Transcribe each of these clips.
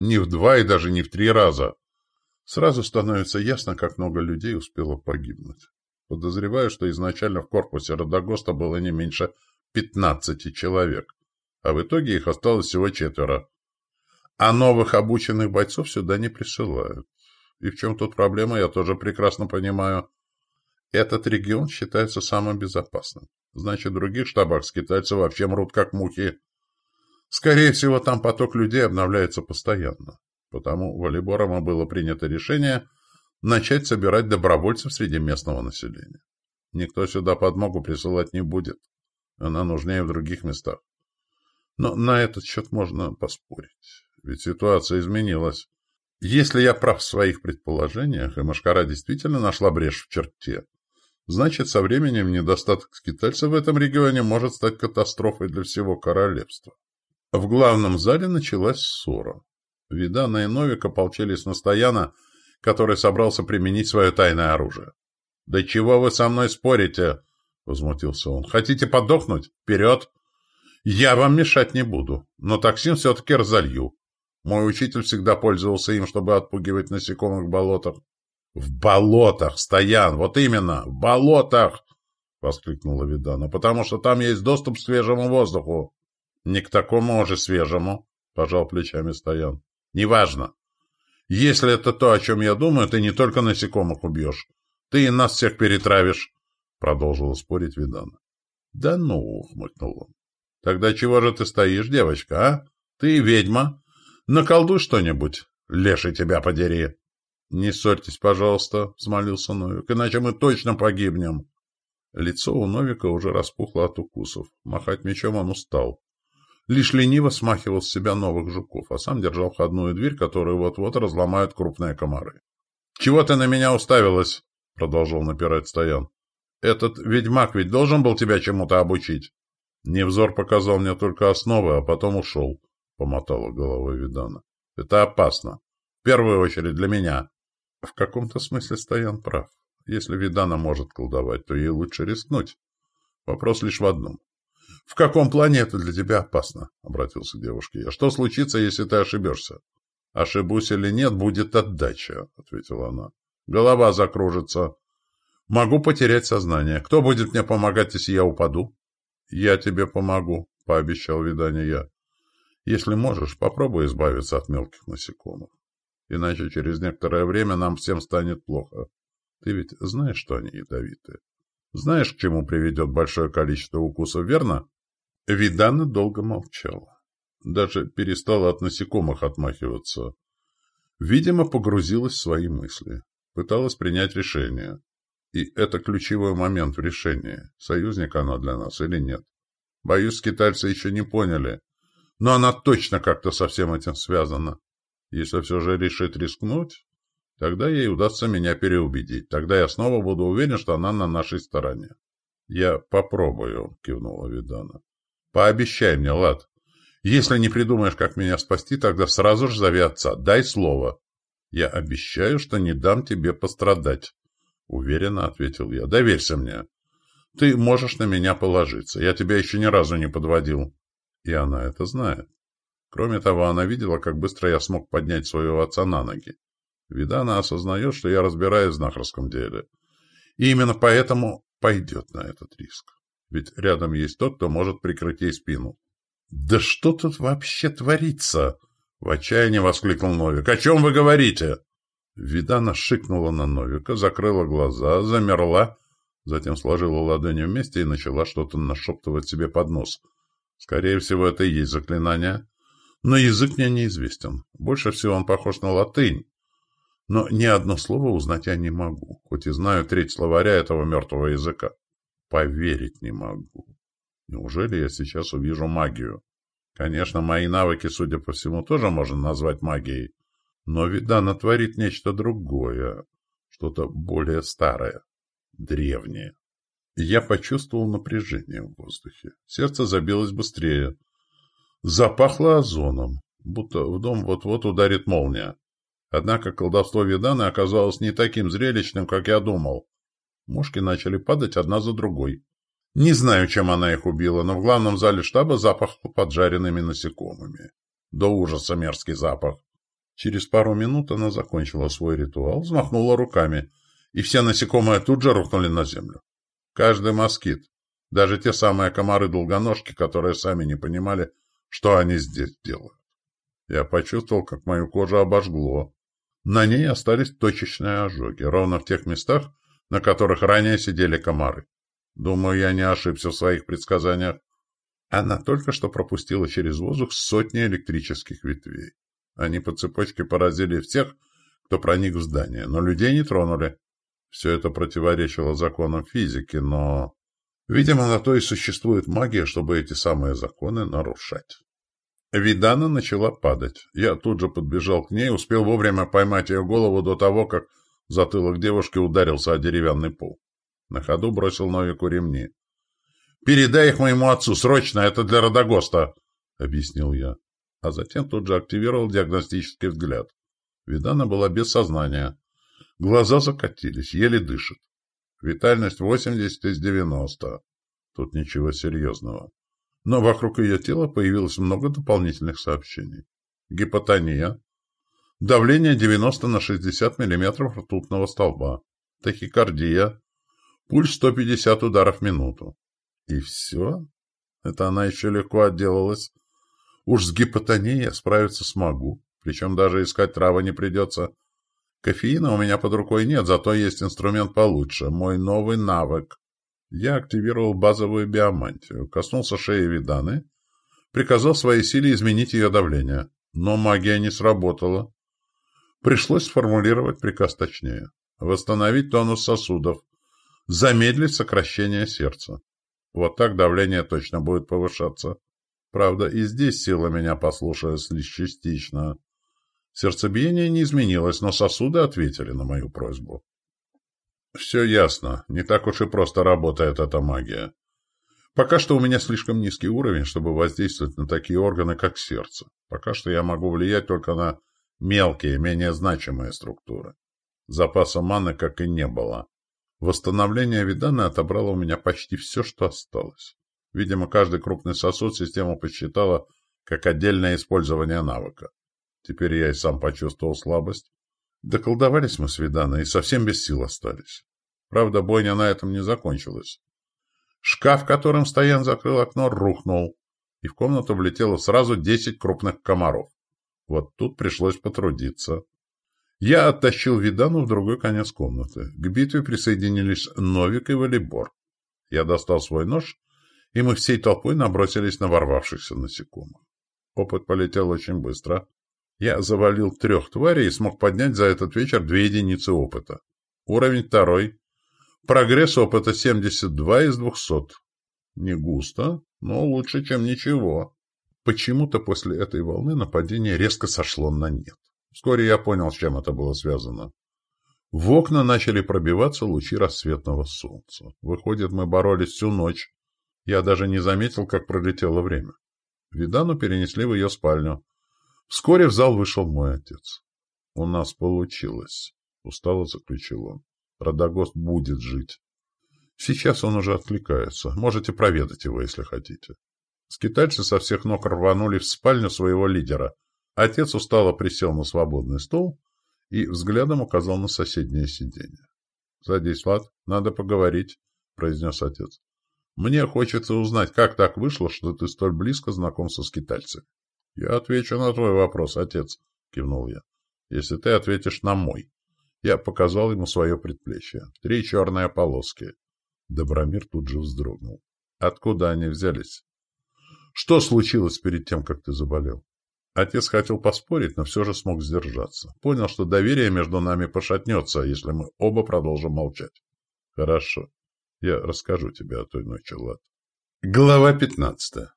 Не в два и даже не в три раза. Сразу становится ясно, как много людей успело погибнуть. Подозреваю, что изначально в корпусе Родогоста было не меньше 15 человек, а в итоге их осталось всего четверо. А новых обученных бойцов сюда не присылают. И в чем тут проблема, я тоже прекрасно понимаю. Этот регион считается самым безопасным. Значит, в других штабах скитальцы вообще мрут как мухи. Скорее всего, там поток людей обновляется постоянно. Потому волейбором было принято решение начать собирать добровольцев среди местного населения. Никто сюда подмогу присылать не будет. Она нужнее в других местах. Но на этот счет можно поспорить. Ведь ситуация изменилась. Если я прав в своих предположениях, и Машкара действительно нашла брешь в черте, значит, со временем недостаток скитальцев в этом регионе может стать катастрофой для всего королевства. В главном зале началась ссора. Видана и Новик ополчились на Стояна, который собрался применить свое тайное оружие. — Да чего вы со мной спорите? — возмутился он. — Хотите подохнуть? Вперед! Я вам мешать не буду, но токсин все-таки разолью. Мой учитель всегда пользовался им, чтобы отпугивать насекомых в болотах. — В болотах, Стоян, вот именно, в болотах! — воскликнула Видана, — потому что там есть доступ к свежему воздуху. — Не к такому уже свежему, — пожал плечами Стоян. — Неважно. Если это то, о чем я думаю, ты не только насекомых убьешь. Ты и нас всех перетравишь, — продолжила спорить Видана. — Да ну, — хмыкнул он. — Тогда чего же ты стоишь, девочка, а? Ты ведьма. Наколдуй что-нибудь, леший тебя подери. — Не ссорьтесь, пожалуйста, — взмолился Новик, — иначе мы точно погибнем. Лицо у Новика уже распухло от укусов. Махать мечом он устал. Лишь лениво смахивал с себя новых жуков, а сам держал входную дверь, которую вот-вот разломают крупные комары. — Чего ты на меня уставилась? — продолжал напирать Стоян. — Этот ведьмак ведь должен был тебя чему-то обучить? Невзор показал мне только основы, а потом ушел. — помотала головой Видана. — Это опасно. В первую очередь для меня. В каком-то смысле Стоян прав. Если Видана может колдовать, то ей лучше рискнуть. Вопрос лишь в одном. — В каком плане это для тебя опасно? — обратился к девушке я. — Что случится, если ты ошибешься? — Ошибусь или нет, будет отдача, — ответила она. — Голова закружится. Могу потерять сознание. Кто будет мне помогать, если я упаду? — Я тебе помогу, — пообещал видание я. Если можешь, попробуй избавиться от мелких насекомых. Иначе через некоторое время нам всем станет плохо. Ты ведь знаешь, что они ядовитые. Знаешь, к чему приведет большое количество укусов, верно? Видана долго молчала. Даже перестала от насекомых отмахиваться. Видимо, погрузилась в свои мысли. Пыталась принять решение. И это ключевой момент в решении, союзник она для нас или нет. Боюсь, китайцы еще не поняли, но она точно как-то со всем этим связана. Если все же решит рискнуть, тогда ей удастся меня переубедить. Тогда я снова буду уверен, что она на нашей стороне. — Я попробую, — кивнула Видана. — Пообещай мне, Лад. Если не придумаешь, как меня спасти, тогда сразу же зови отца. Дай слово. — Я обещаю, что не дам тебе пострадать, — уверенно ответил я. — Доверься мне. Ты можешь на меня положиться. Я тебя еще ни разу не подводил. И она это знает. Кроме того, она видела, как быстро я смог поднять своего отца на ноги. Вида она осознает, что я разбираюсь в знахарском деле. И именно поэтому пойдет на этот риск. Ведь рядом есть тот, кто может прикрыть ей спину. «Да что тут вообще творится?» В отчаянии воскликнул Новик. «О чем вы говорите?» Видана шикнула на Новика, закрыла глаза, замерла, затем сложила ладони вместе и начала что-то нашептывать себе под нос – Скорее всего, это и есть заклинание. Но язык мне неизвестен. Больше всего он похож на латынь. Но ни одно слово узнать я не могу, хоть и знаю треть словаря этого мертвого языка. Поверить не могу. Неужели я сейчас увижу магию? Конечно, мои навыки, судя по всему, тоже можно назвать магией. Но Видана творит нечто другое, что-то более старое, древнее. Я почувствовал напряжение в воздухе. Сердце забилось быстрее. Запахло озоном, будто в дом вот-вот ударит молния. Однако колдовство Виданы оказалось не таким зрелищным, как я думал. Мушки начали падать одна за другой. Не знаю, чем она их убила, но в главном зале штаба запах поджаренными насекомыми. До ужаса мерзкий запах. Через пару минут она закончила свой ритуал, взмахнула руками, и все насекомые тут же рухнули на землю. Каждый москит, даже те самые комары-долгоножки, которые сами не понимали, что они здесь делают. Я почувствовал, как мою кожу обожгло. На ней остались точечные ожоги, ровно в тех местах, на которых ранее сидели комары. Думаю, я не ошибся в своих предсказаниях. Она только что пропустила через воздух сотни электрических ветвей. Они по цепочке поразили всех, кто проник в здание, но людей не тронули. Все это противоречило законам физики, но... Видимо, на то и существует магия, чтобы эти самые законы нарушать. Видана начала падать. Я тут же подбежал к ней, успел вовремя поймать ее голову до того, как затылок девушки ударился о деревянный пол. На ходу бросил Новику ремни. «Передай их моему отцу, срочно, это для Родогоста!» — объяснил я а затем тут же активировал диагностический взгляд. Видана была без сознания. Глаза закатились, еле дышит. Витальность 80 из 90. Тут ничего серьезного. Но вокруг ее тела появилось много дополнительных сообщений. Гипотония. Давление 90 на 60 мм ртутного столба. Тахикардия. Пульс 150 ударов в минуту. И все? Это она еще легко отделалась. Уж с гипотонией я справиться смогу, причем даже искать травы не придется. Кофеина у меня под рукой нет, зато есть инструмент получше, мой новый навык. Я активировал базовую биомантию, коснулся шеи Виданы, приказал своей силе изменить ее давление, но магия не сработала. Пришлось сформулировать приказ точнее. Восстановить тонус сосудов, замедлить сокращение сердца. Вот так давление точно будет повышаться. Правда, и здесь сила меня послушалась лишь частично. Сердцебиение не изменилось, но сосуды ответили на мою просьбу. Все ясно. Не так уж и просто работает эта магия. Пока что у меня слишком низкий уровень, чтобы воздействовать на такие органы, как сердце. Пока что я могу влиять только на мелкие, менее значимые структуры. Запаса маны как и не было. Восстановление Видана отобрало у меня почти все, что осталось. Видимо, каждый крупный сосуд система посчитала как отдельное использование навыка. Теперь я и сам почувствовал слабость. Доколдовались мы с Виданой и совсем без сил остались. Правда, бойня на этом не закончилась. Шкаф, которым Стоян закрыл окно, рухнул, и в комнату влетело сразу десять крупных комаров. Вот тут пришлось потрудиться. Я оттащил Видану в другой конец комнаты. К битве присоединились Новик и Валибор. Я достал свой нож и мы всей толпой набросились на ворвавшихся насекомых. Опыт полетел очень быстро. Я завалил трех тварей и смог поднять за этот вечер две единицы опыта. Уровень второй. Прогресс опыта 72 из 200. Не густо, но лучше, чем ничего. Почему-то после этой волны нападение резко сошло на нет. Вскоре я понял, с чем это было связано. В окна начали пробиваться лучи рассветного солнца. Выходит, мы боролись всю ночь, я даже не заметил, как пролетело время. Видану перенесли в ее спальню. Вскоре в зал вышел мой отец. — У нас получилось, — устало заключил он. — Радогост будет жить. Сейчас он уже откликается. Можете проведать его, если хотите. Скитальцы со всех ног рванули в спальню своего лидера. Отец устало присел на свободный стол и взглядом указал на соседнее сиденье. — Садись, Влад, надо поговорить, — произнес отец. Мне хочется узнать, как так вышло, что ты столь близко знаком со скитальцами. — Я отвечу на твой вопрос, отец, — кивнул я. — Если ты ответишь на мой. Я показал ему свое предплечье. Три черные полоски. Добромир тут же вздрогнул. Откуда они взялись? Что случилось перед тем, как ты заболел? Отец хотел поспорить, но все же смог сдержаться. Понял, что доверие между нами пошатнется, если мы оба продолжим молчать. Хорошо. Я расскажу тебе о той ночи, Лад. Глава пятнадцатая.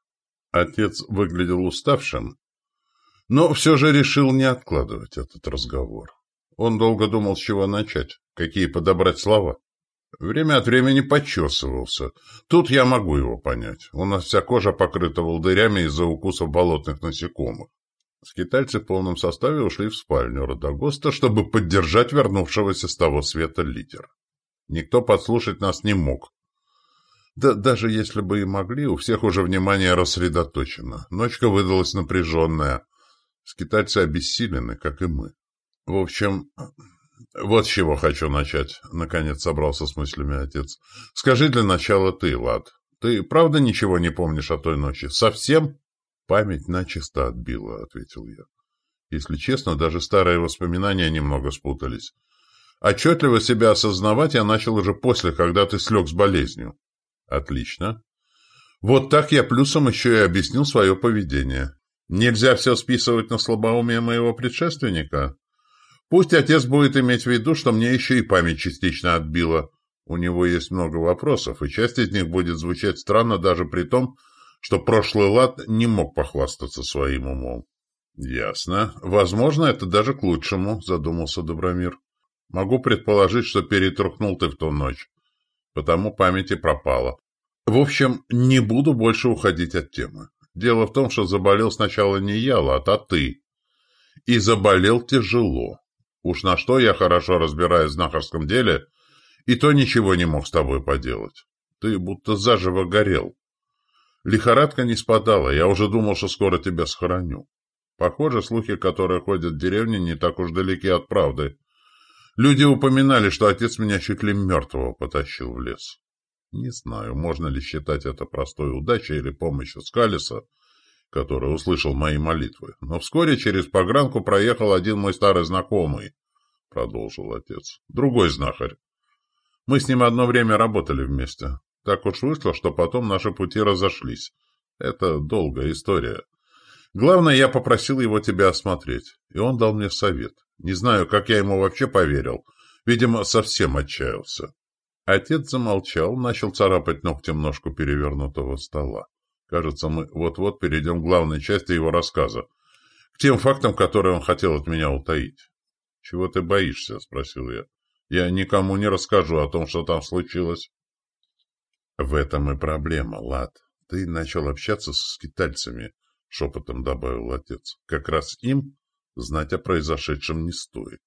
Отец выглядел уставшим, но все же решил не откладывать этот разговор. Он долго думал, с чего начать, какие подобрать слова. Время от времени почесывался. Тут я могу его понять. У нас вся кожа покрыта волдырями из-за укусов болотных насекомых. Скитальцы в полном составе ушли в спальню Родогоста, чтобы поддержать вернувшегося с того света лидера. Никто подслушать нас не мог. Да даже если бы и могли, у всех уже внимание рассредоточено. Ночка выдалась напряженная. Скитальцы обессилены, как и мы. В общем, вот с чего хочу начать, — наконец собрался с мыслями отец. Скажи для начала ты, Лад. Ты правда ничего не помнишь о той ночи? Совсем? Память начисто отбила, — ответил я. Если честно, даже старые воспоминания немного спутались. Отчетливо себя осознавать я начал уже после, когда ты слег с болезнью. Отлично. Вот так я плюсом еще и объяснил свое поведение. Нельзя все списывать на слабоумие моего предшественника. Пусть отец будет иметь в виду, что мне еще и память частично отбила. У него есть много вопросов, и часть из них будет звучать странно даже при том, что прошлый лад не мог похвастаться своим умом. «Ясно. Возможно, это даже к лучшему», — задумался Добромир. «Могу предположить, что перетрухнул ты в ту ночь. Потому памяти пропала. В общем, не буду больше уходить от темы. Дело в том, что заболел сначала не я, Лад, а ты. И заболел тяжело. Уж на что я хорошо разбираюсь в знахарском деле, и то ничего не мог с тобой поделать. Ты будто заживо горел. Лихорадка не спадала, я уже думал, что скоро тебя схороню. Похоже, слухи, которые ходят в деревне, не так уж далеки от правды. Люди упоминали, что отец меня чуть ли мертвого потащил в лес. Не знаю, можно ли считать это простой удачей или помощью Скалиса, который услышал мои молитвы. Но вскоре через погранку проехал один мой старый знакомый, — продолжил отец. Другой знахарь. Мы с ним одно время работали вместе. Так уж вышло, что потом наши пути разошлись. Это долгая история. Главное, я попросил его тебя осмотреть, и он дал мне совет. Не знаю, как я ему вообще поверил. Видимо, совсем отчаялся. Отец замолчал, начал царапать ногтем ножку перевернутого стола. Кажется, мы вот-вот перейдем к главной части его рассказа, к тем фактам, которые он хотел от меня утаить. — Чего ты боишься? — спросил я. — Я никому не расскажу о том, что там случилось. — В этом и проблема, Лад. Ты начал общаться с скитальцами, — шепотом добавил отец. — Как раз им знать о произошедшем не стоит.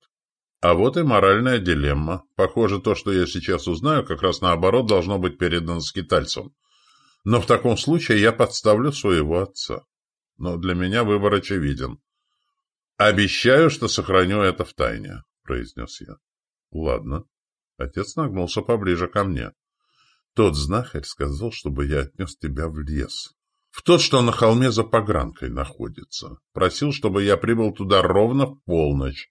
А вот и моральная дилемма. Похоже, то, что я сейчас узнаю, как раз наоборот должно быть передано скитальцам. Но в таком случае я подставлю своего отца. Но для меня выбор очевиден. «Обещаю, что сохраню это в тайне», — произнес я. «Ладно». Отец нагнулся поближе ко мне. «Тот знахарь сказал, чтобы я отнес тебя в лес. В тот, что на холме за погранкой находится. Просил, чтобы я прибыл туда ровно в полночь.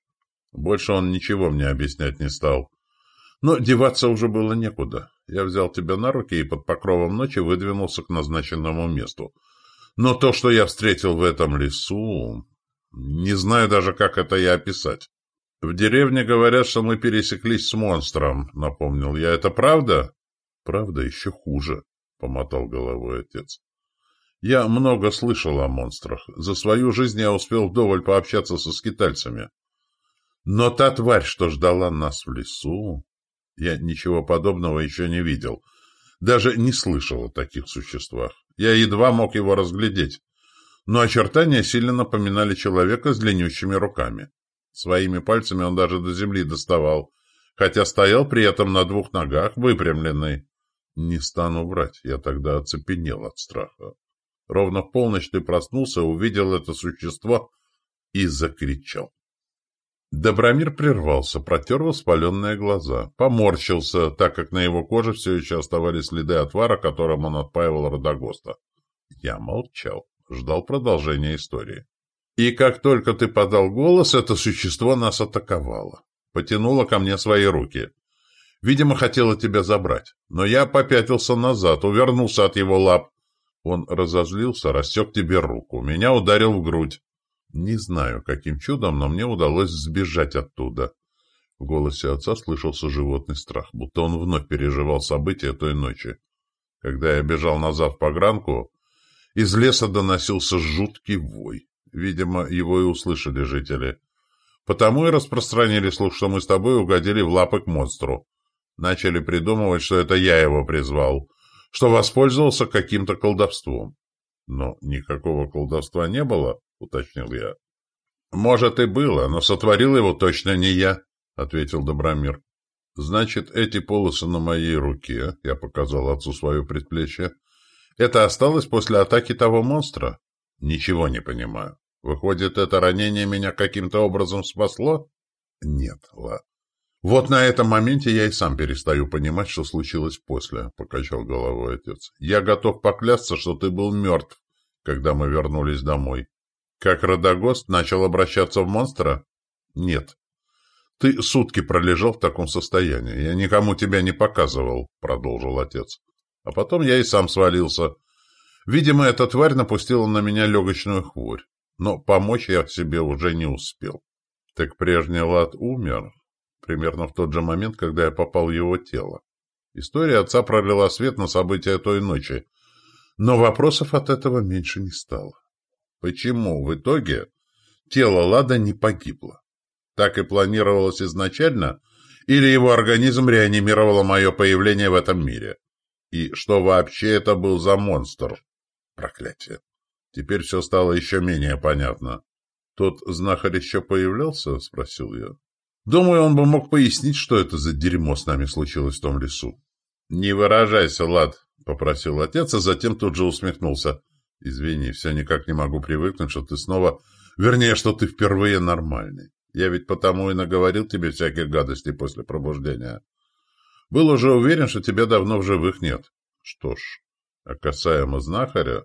Больше он ничего мне объяснять не стал. Но деваться уже было некуда. Я взял тебя на руки и под покровом ночи выдвинулся к назначенному месту. Но то, что я встретил в этом лесу... Не знаю даже, как это и описать. В деревне говорят, что мы пересеклись с монстром, напомнил я. Это правда? Правда, еще хуже, помотал головой отец. Я много слышал о монстрах. За свою жизнь я успел вдоволь пообщаться со скитальцами. Но та тварь, что ждала нас в лесу, я ничего подобного еще не видел. Даже не слышал о таких существах. Я едва мог его разглядеть. Но очертания сильно напоминали человека с длиннющими руками. Своими пальцами он даже до земли доставал, хотя стоял при этом на двух ногах, выпрямленный. Не стану врать, я тогда оцепенел от страха. Ровно в полночь ты проснулся, увидел это существо и закричал. Добромир прервался, протер воспаленные глаза, поморщился, так как на его коже все еще оставались следы отвара, которым он отпаивал Родогоста. Я молчал, ждал продолжения истории. И как только ты подал голос, это существо нас атаковало. Потянуло ко мне свои руки. Видимо, хотело тебя забрать. Но я попятился назад, увернулся от его лап. Он разозлился, рассек тебе руку, меня ударил в грудь. Не знаю, каким чудом, но мне удалось сбежать оттуда. В голосе отца слышался животный страх, будто он вновь переживал события той ночи. Когда я бежал назад в погранку, из леса доносился жуткий вой. Видимо, его и услышали жители. Потому и распространили слух, что мы с тобой угодили в лапы к монстру. Начали придумывать, что это я его призвал, что воспользовался каким-то колдовством. Но никакого колдовства не было, уточнил я. Может и было, но сотворил его точно не я, ответил Добромир. Значит, эти полосы на моей руке, я показал отцу свое предплечье, это осталось после атаки того монстра? Ничего не понимаю. Выходит, это ранение меня каким-то образом спасло? Нет, ладно. Вот на этом моменте я и сам перестаю понимать, что случилось после, — покачал головой отец. Я готов поклясться, что ты был мертв, когда мы вернулись домой. Как Родогост начал обращаться в монстра? Нет. Ты сутки пролежал в таком состоянии. Я никому тебя не показывал, — продолжил отец. А потом я и сам свалился. Видимо, эта тварь напустила на меня легочную хворь. Но помочь я себе уже не успел. Так прежний лад умер, примерно в тот же момент, когда я попал в его тело. История отца пролила свет на события той ночи, но вопросов от этого меньше не стало. Почему в итоге тело Лада не погибло? Так и планировалось изначально, или его организм реанимировало мое появление в этом мире? И что вообще это был за монстр? Проклятие. Теперь все стало еще менее понятно. «Тот знахарь еще появлялся?» — спросил я. Думаю, он бы мог пояснить, что это за дерьмо с нами случилось в том лесу. «Не выражайся, Лад», — попросил отец, а затем тут же усмехнулся. «Извини, все никак не могу привыкнуть, что ты снова... Вернее, что ты впервые нормальный. Я ведь потому и наговорил тебе всяких гадостей после пробуждения. Был уже уверен, что тебя давно в живых нет. Что ж, а касаемо знахаря,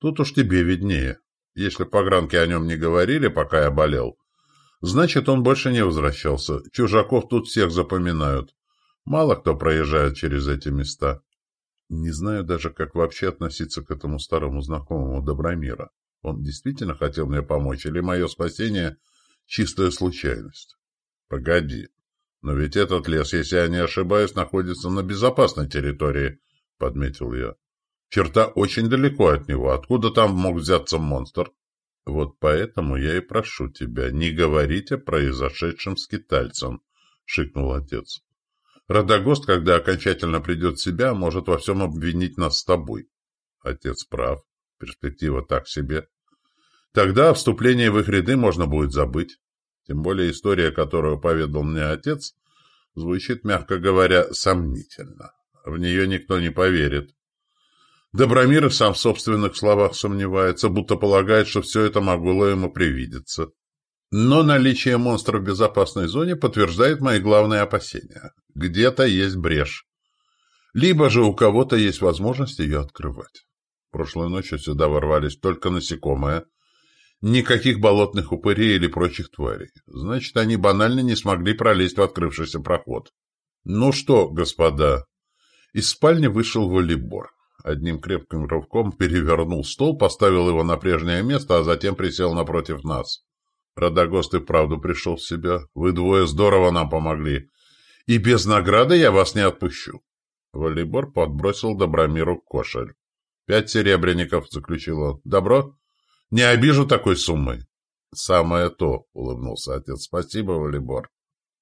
тут уж тебе виднее. Если погранки о нем не говорили, пока я болел, Значит, он больше не возвращался. Чужаков тут всех запоминают. Мало кто проезжает через эти места. Не знаю даже, как вообще относиться к этому старому знакомому Добромира. Он действительно хотел мне помочь, или мое спасение — чистая случайность? Погоди. Но ведь этот лес, если я не ошибаюсь, находится на безопасной территории, — подметил я. Черта очень далеко от него. Откуда там мог взяться монстр? Вот поэтому я и прошу тебя, не говорить о произошедшем с китайцем, — шикнул отец. Радогост, когда окончательно придет в себя, может во всем обвинить нас с тобой. Отец прав. Перспектива так себе. Тогда о вступлении в их ряды можно будет забыть. Тем более история, которую поведал мне отец, звучит, мягко говоря, сомнительно. В нее никто не поверит. Добромир сам в собственных словах сомневается, будто полагает, что все это могло ему привидеться. Но наличие монстра в безопасной зоне подтверждает мои главные опасения. Где-то есть брешь. Либо же у кого-то есть возможность ее открывать. Прошлой ночью сюда ворвались только насекомые. Никаких болотных упырей или прочих тварей. Значит, они банально не смогли пролезть в открывшийся проход. Ну что, господа, из спальни вышел волейбор. Одним крепким рывком перевернул стол, поставил его на прежнее место, а затем присел напротив нас. Радогост и правду пришел в себя. Вы двое здорово нам помогли. И без награды я вас не отпущу. Волейбор подбросил Добромиру кошель. «Пять серебряников», — заключил он. «Добро? Не обижу такой суммой». «Самое то», — улыбнулся отец. «Спасибо, Волейбор.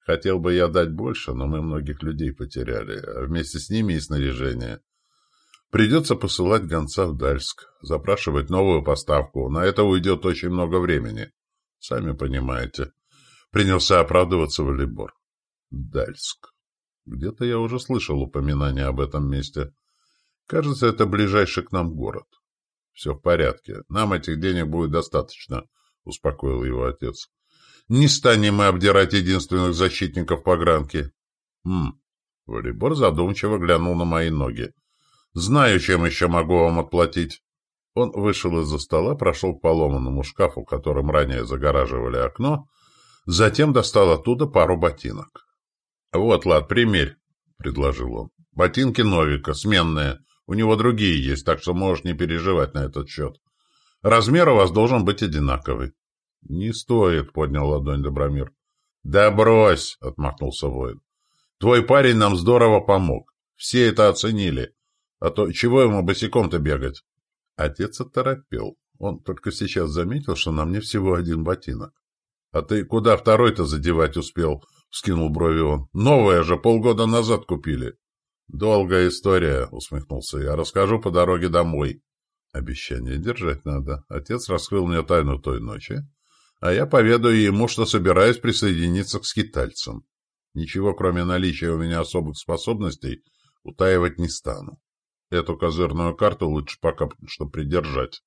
Хотел бы я дать больше, но мы многих людей потеряли, а вместе с ними и снаряжение. Придется посылать гонца в Дальск, запрашивать новую поставку. На это уйдет очень много времени. Сами понимаете. Принялся оправдываться волейбор. Дальск. Где-то я уже слышал упоминание об этом месте. Кажется, это ближайший к нам город. Все в порядке. Нам этих денег будет достаточно, успокоил его отец. Не станем мы обдирать единственных защитников погранки. Хм. Волейбор задумчиво глянул на мои ноги. Знаю, чем еще могу вам отплатить. Он вышел из-за стола, прошел к поломанному шкафу, которым ранее загораживали окно, затем достал оттуда пару ботинок. — Вот, Лад, примерь, — предложил он. — Ботинки Новика, сменные. У него другие есть, так что можешь не переживать на этот счет. Размер у вас должен быть одинаковый. — Не стоит, — поднял ладонь Добромир. — Да брось, — отмахнулся воин. — Твой парень нам здорово помог. Все это оценили. А то чего ему босиком-то бегать? Отец оторопел. Он только сейчас заметил, что на мне всего один ботинок. — А ты куда второй-то задевать успел? — вскинул брови он. — Новое же полгода назад купили. — Долгая история, — усмехнулся я. — Расскажу по дороге домой. Обещание держать надо. Отец раскрыл мне тайну той ночи, а я поведаю ему, что собираюсь присоединиться к скитальцам. Ничего, кроме наличия у меня особых способностей, утаивать не стану. Эту козырную карту лучше пока что придержать.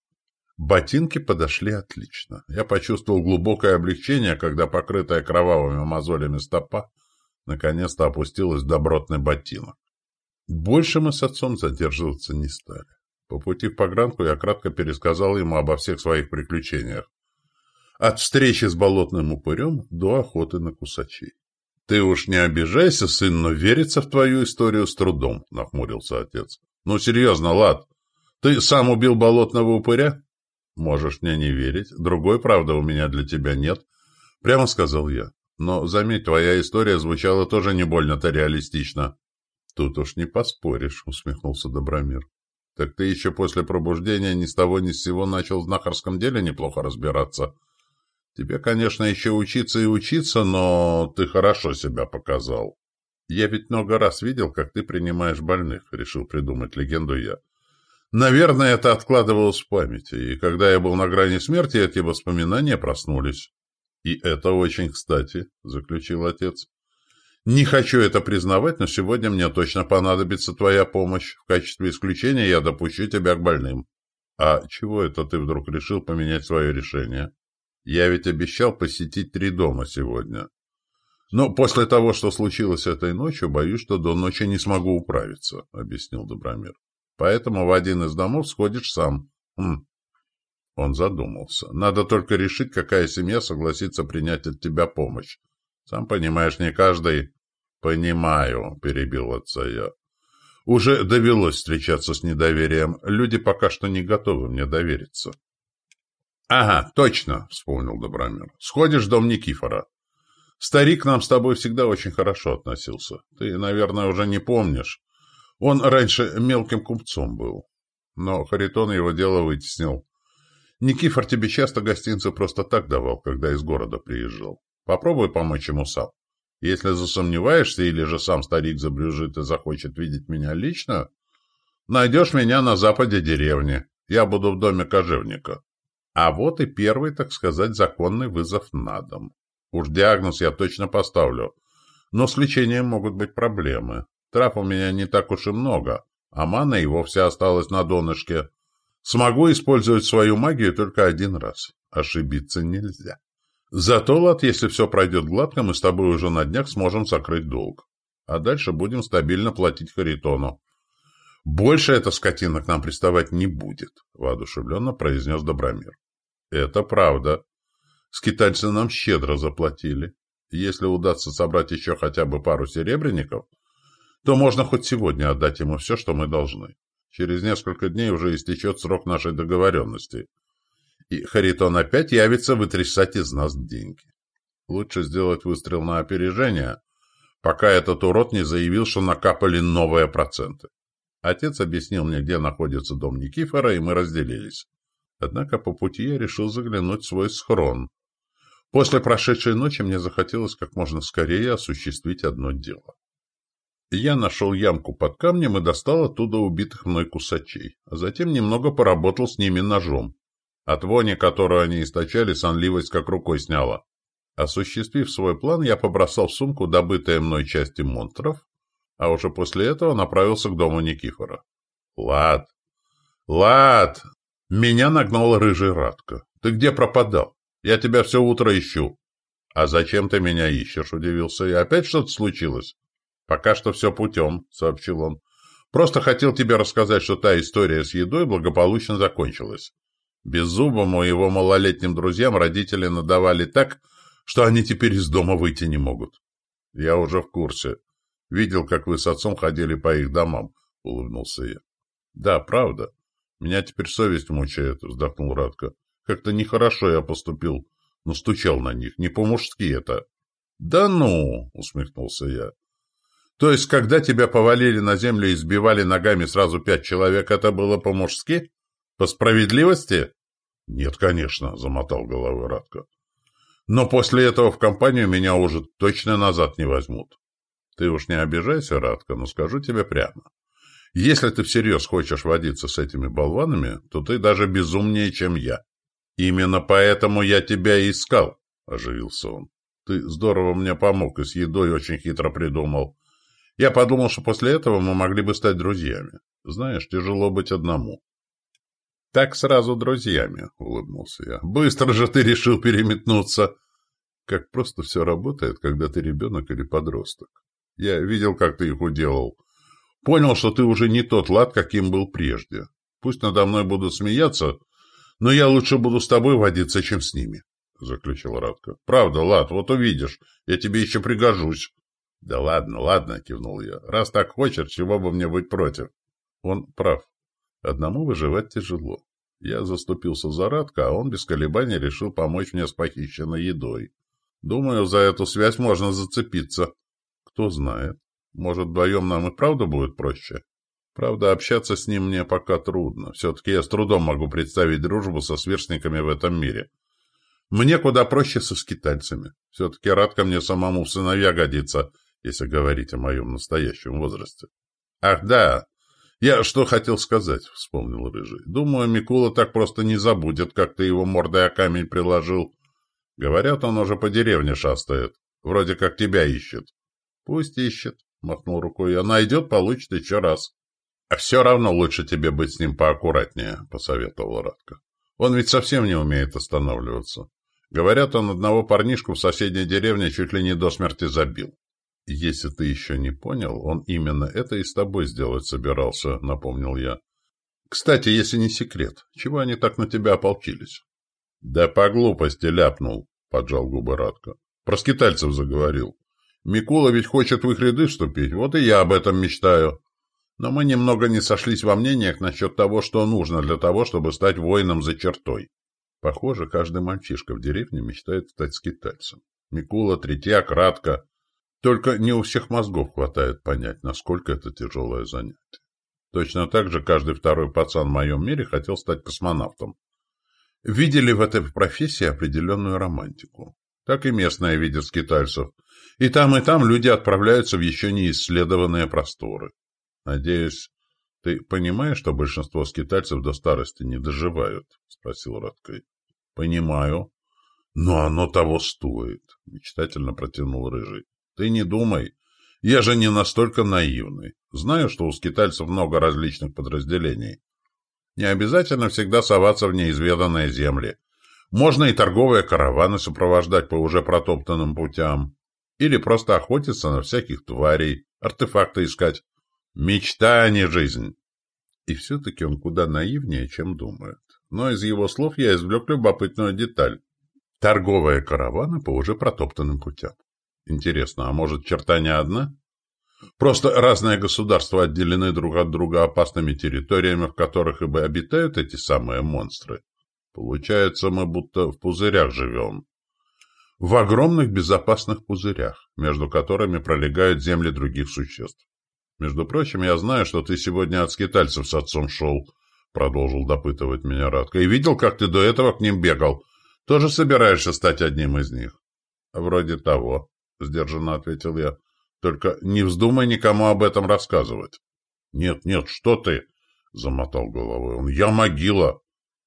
Ботинки подошли отлично. Я почувствовал глубокое облегчение, когда покрытая кровавыми мозолями стопа наконец-то опустилась в добротный ботинок. Больше мы с отцом задерживаться не стали. По пути в погранку я кратко пересказал ему обо всех своих приключениях. От встречи с болотным упырем до охоты на кусачей. — Ты уж не обижайся, сын, но верится в твою историю с трудом, — нахмурился отец. — Ну, серьезно, Лад, ты сам убил болотного упыря? — Можешь мне не верить. Другой правды у меня для тебя нет. Прямо сказал я. Но, заметь, твоя история звучала тоже не больно-то реалистично. — Тут уж не поспоришь, — усмехнулся Добромир. — Так ты еще после пробуждения ни с того ни с сего начал в знахарском деле неплохо разбираться. Тебе, конечно, еще учиться и учиться, но ты хорошо себя показал. Я ведь много раз видел, как ты принимаешь больных, — решил придумать легенду я. Наверное, это откладывалось в памяти, и когда я был на грани смерти, эти воспоминания проснулись. — И это очень кстати, — заключил отец. — Не хочу это признавать, но сегодня мне точно понадобится твоя помощь. В качестве исключения я допущу тебя к больным. — А чего это ты вдруг решил поменять свое решение? Я ведь обещал посетить три дома сегодня. Но после того, что случилось этой ночью, боюсь, что до ночи не смогу управиться, — объяснил Добромир. Поэтому в один из домов сходишь сам. Хм. Он задумался. Надо только решить, какая семья согласится принять от тебя помощь. Сам понимаешь, не каждый... Понимаю, перебил отца я. Уже довелось встречаться с недоверием. Люди пока что не готовы мне довериться. Ага, точно, вспомнил Добромир. Сходишь в дом Никифора. Старик нам с тобой всегда очень хорошо относился. Ты, наверное, уже не помнишь. Он раньше мелким купцом был, но Харитон его дело вытеснил. Никифор тебе часто гостинцы просто так давал, когда из города приезжал. Попробуй помочь ему сам. Если засомневаешься или же сам старик забрюжит и захочет видеть меня лично, найдешь меня на западе деревни. Я буду в доме кожевника. А вот и первый, так сказать, законный вызов на дом. Уж диагноз я точно поставлю. Но с лечением могут быть проблемы. Трав у меня не так уж и много, а мана и вовсе осталась на донышке. Смогу использовать свою магию только один раз. Ошибиться нельзя. Зато, Лад, если все пройдет гладко, мы с тобой уже на днях сможем закрыть долг. А дальше будем стабильно платить Харитону. Больше эта скотина к нам приставать не будет, воодушевленно произнес Добромир. Это правда. Скитальцы нам щедро заплатили. Если удастся собрать еще хотя бы пару серебряников, то можно хоть сегодня отдать ему все, что мы должны. Через несколько дней уже истечет срок нашей договоренности. И Харитон опять явится вытрясать из нас деньги. Лучше сделать выстрел на опережение, пока этот урод не заявил, что накапали новые проценты. Отец объяснил мне, где находится дом Никифора, и мы разделились. Однако по пути я решил заглянуть в свой схрон. После прошедшей ночи мне захотелось как можно скорее осуществить одно дело. Я нашел ямку под камнем и достал оттуда убитых мной кусачей, а затем немного поработал с ними ножом. От вони, которую они источали, сонливость как рукой сняла. Осуществив свой план, я побросал в сумку добытые мной части монстров, а уже после этого направился к дому Никифора. «Лад! Лад!» Меня нагнал рыжий Радко. «Ты где пропадал? Я тебя все утро ищу». «А зачем ты меня ищешь?» — удивился я. «Опять что-то случилось?» «Пока что все путем», — сообщил он. «Просто хотел тебе рассказать, что та история с едой благополучно закончилась. Беззубому и его малолетним друзьям родители надавали так, что они теперь из дома выйти не могут. Я уже в курсе. Видел, как вы с отцом ходили по их домам, — улыбнулся я. Да, правда. Меня теперь совесть мучает, — вздохнул Радко. Как-то нехорошо я поступил, настучал на них. Не по-мужски это. Да ну, — усмехнулся я. То есть, когда тебя повалили на землю и сбивали ногами сразу пять человек, это было по-мужски? По справедливости? Нет, конечно, замотал головой Радко. Но после этого в компанию меня уже точно назад не возьмут. Ты уж не обижайся, Радко, но скажу тебе прямо. Если ты всерьез хочешь водиться с этими болванами, то ты даже безумнее, чем я. Именно поэтому я тебя и искал, — оживился он. Ты здорово мне помог и с едой очень хитро придумал. Я подумал, что после этого мы могли бы стать друзьями. Знаешь, тяжело быть одному. Так сразу друзьями, — улыбнулся я. Быстро же ты решил переметнуться. Как просто все работает, когда ты ребенок или подросток. Я видел, как ты их уделал. Понял, что ты уже не тот лад, каким был прежде. Пусть надо мной будут смеяться, но я лучше буду с тобой водиться, чем с ними, — заключил Радко. — Правда, Лад, вот увидишь, я тебе еще пригожусь. — Да ладно, ладно, — кивнул я. — Раз так хочешь, чего бы мне быть против? Он прав. Одному выживать тяжело. Я заступился за Радко, а он без колебаний решил помочь мне с похищенной едой. Думаю, за эту связь можно зацепиться. Кто знает. Может, вдвоем нам и правда будет проще? Правда, общаться с ним мне пока трудно. Все-таки я с трудом могу представить дружбу со сверстниками в этом мире. Мне куда проще со скитальцами. Все-таки Радко мне самому в сыновья годится, если говорить о моем настоящем возрасте. Ах, да, «Я что хотел сказать?» — вспомнил Рыжий. «Думаю, Микула так просто не забудет, как ты его мордой о камень приложил. Говорят, он уже по деревне шастает. Вроде как тебя ищет». «Пусть ищет», — махнул рукой я. «Найдет, получит еще раз». «А все равно лучше тебе быть с ним поаккуратнее», — посоветовал Радко. «Он ведь совсем не умеет останавливаться. Говорят, он одного парнишку в соседней деревне чуть ли не до смерти забил. «Если ты еще не понял, он именно это и с тобой сделать собирался», — напомнил я. «Кстати, если не секрет, чего они так на тебя ополчились?» «Да по глупости ляпнул», — поджал губы Радко. «Про скитальцев заговорил. Микула ведь хочет в их ряды вступить, вот и я об этом мечтаю. Но мы немного не сошлись во мнениях насчет того, что нужно для того, чтобы стать воином за чертой. Похоже, каждый мальчишка в деревне мечтает стать скитальцем. Микула, Третьяк, Радко. Только не у всех мозгов хватает понять, насколько это тяжелое занятие. Точно так же каждый второй пацан в моем мире хотел стать космонавтом. Видели в этой профессии определенную романтику. Так и местные видят скитальцев. И там, и там люди отправляются в еще не исследованные просторы. Надеюсь, ты понимаешь, что большинство скитальцев до старости не доживают? — спросил Радкой. — Понимаю. — Но оно того стоит, — мечтательно протянул Рыжий. Ты не думай. Я же не настолько наивный. Знаю, что у скитальцев много различных подразделений. Не обязательно всегда соваться в неизведанные земли. Можно и торговые караваны сопровождать по уже протоптанным путям. Или просто охотиться на всяких тварей, артефакты искать. Мечта, а не жизнь. И все-таки он куда наивнее, чем думает. Но из его слов я извлек любопытную деталь. Торговые караваны по уже протоптанным путям. Интересно, а может, черта не одна? Просто разные государства отделены друг от друга опасными территориями, в которых и бы обитают эти самые монстры. Получается, мы будто в пузырях живем. В огромных безопасных пузырях, между которыми пролегают земли других существ. Между прочим, я знаю, что ты сегодня от скитальцев с отцом шел, продолжил допытывать меня Радко, и видел, как ты до этого к ним бегал. Тоже собираешься стать одним из них? Вроде того. — сдержанно ответил я. — Только не вздумай никому об этом рассказывать. — Нет, нет, что ты! — замотал головой он. — Я могила!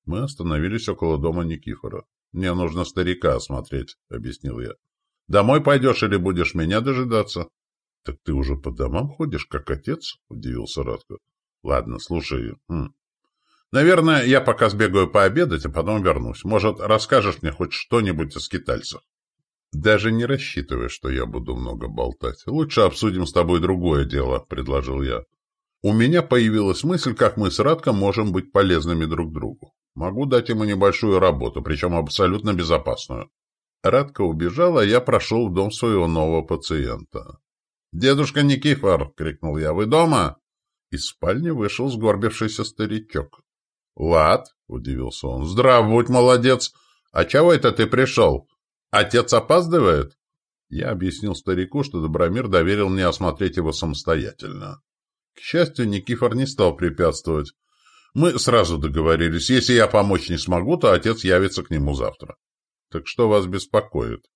Мы остановились около дома Никифора. — Мне нужно старика осмотреть, — объяснил я. — Домой пойдешь или будешь меня дожидаться? — Так ты уже по домам ходишь, как отец? — удивился Радко. — Ладно, слушай. Хм. Наверное, я пока сбегаю пообедать, а потом вернусь. Может, расскажешь мне хоть что-нибудь о скитальцах? «Даже не рассчитывай, что я буду много болтать. Лучше обсудим с тобой другое дело», — предложил я. «У меня появилась мысль, как мы с Радком можем быть полезными друг другу. Могу дать ему небольшую работу, причем абсолютно безопасную». Радка убежала, а я прошел в дом своего нового пациента. «Дедушка Никифор!» — крикнул я. «Вы дома?» Из спальни вышел сгорбившийся старичок. «Лад!» — удивился он. «Здрав, будь молодец! А чего это ты пришел? Отец опаздывает? Я объяснил старику, что Добромир доверил мне осмотреть его самостоятельно. К счастью, Никифор не стал препятствовать. Мы сразу договорились, если я помочь не смогу, то отец явится к нему завтра. Так что вас беспокоит?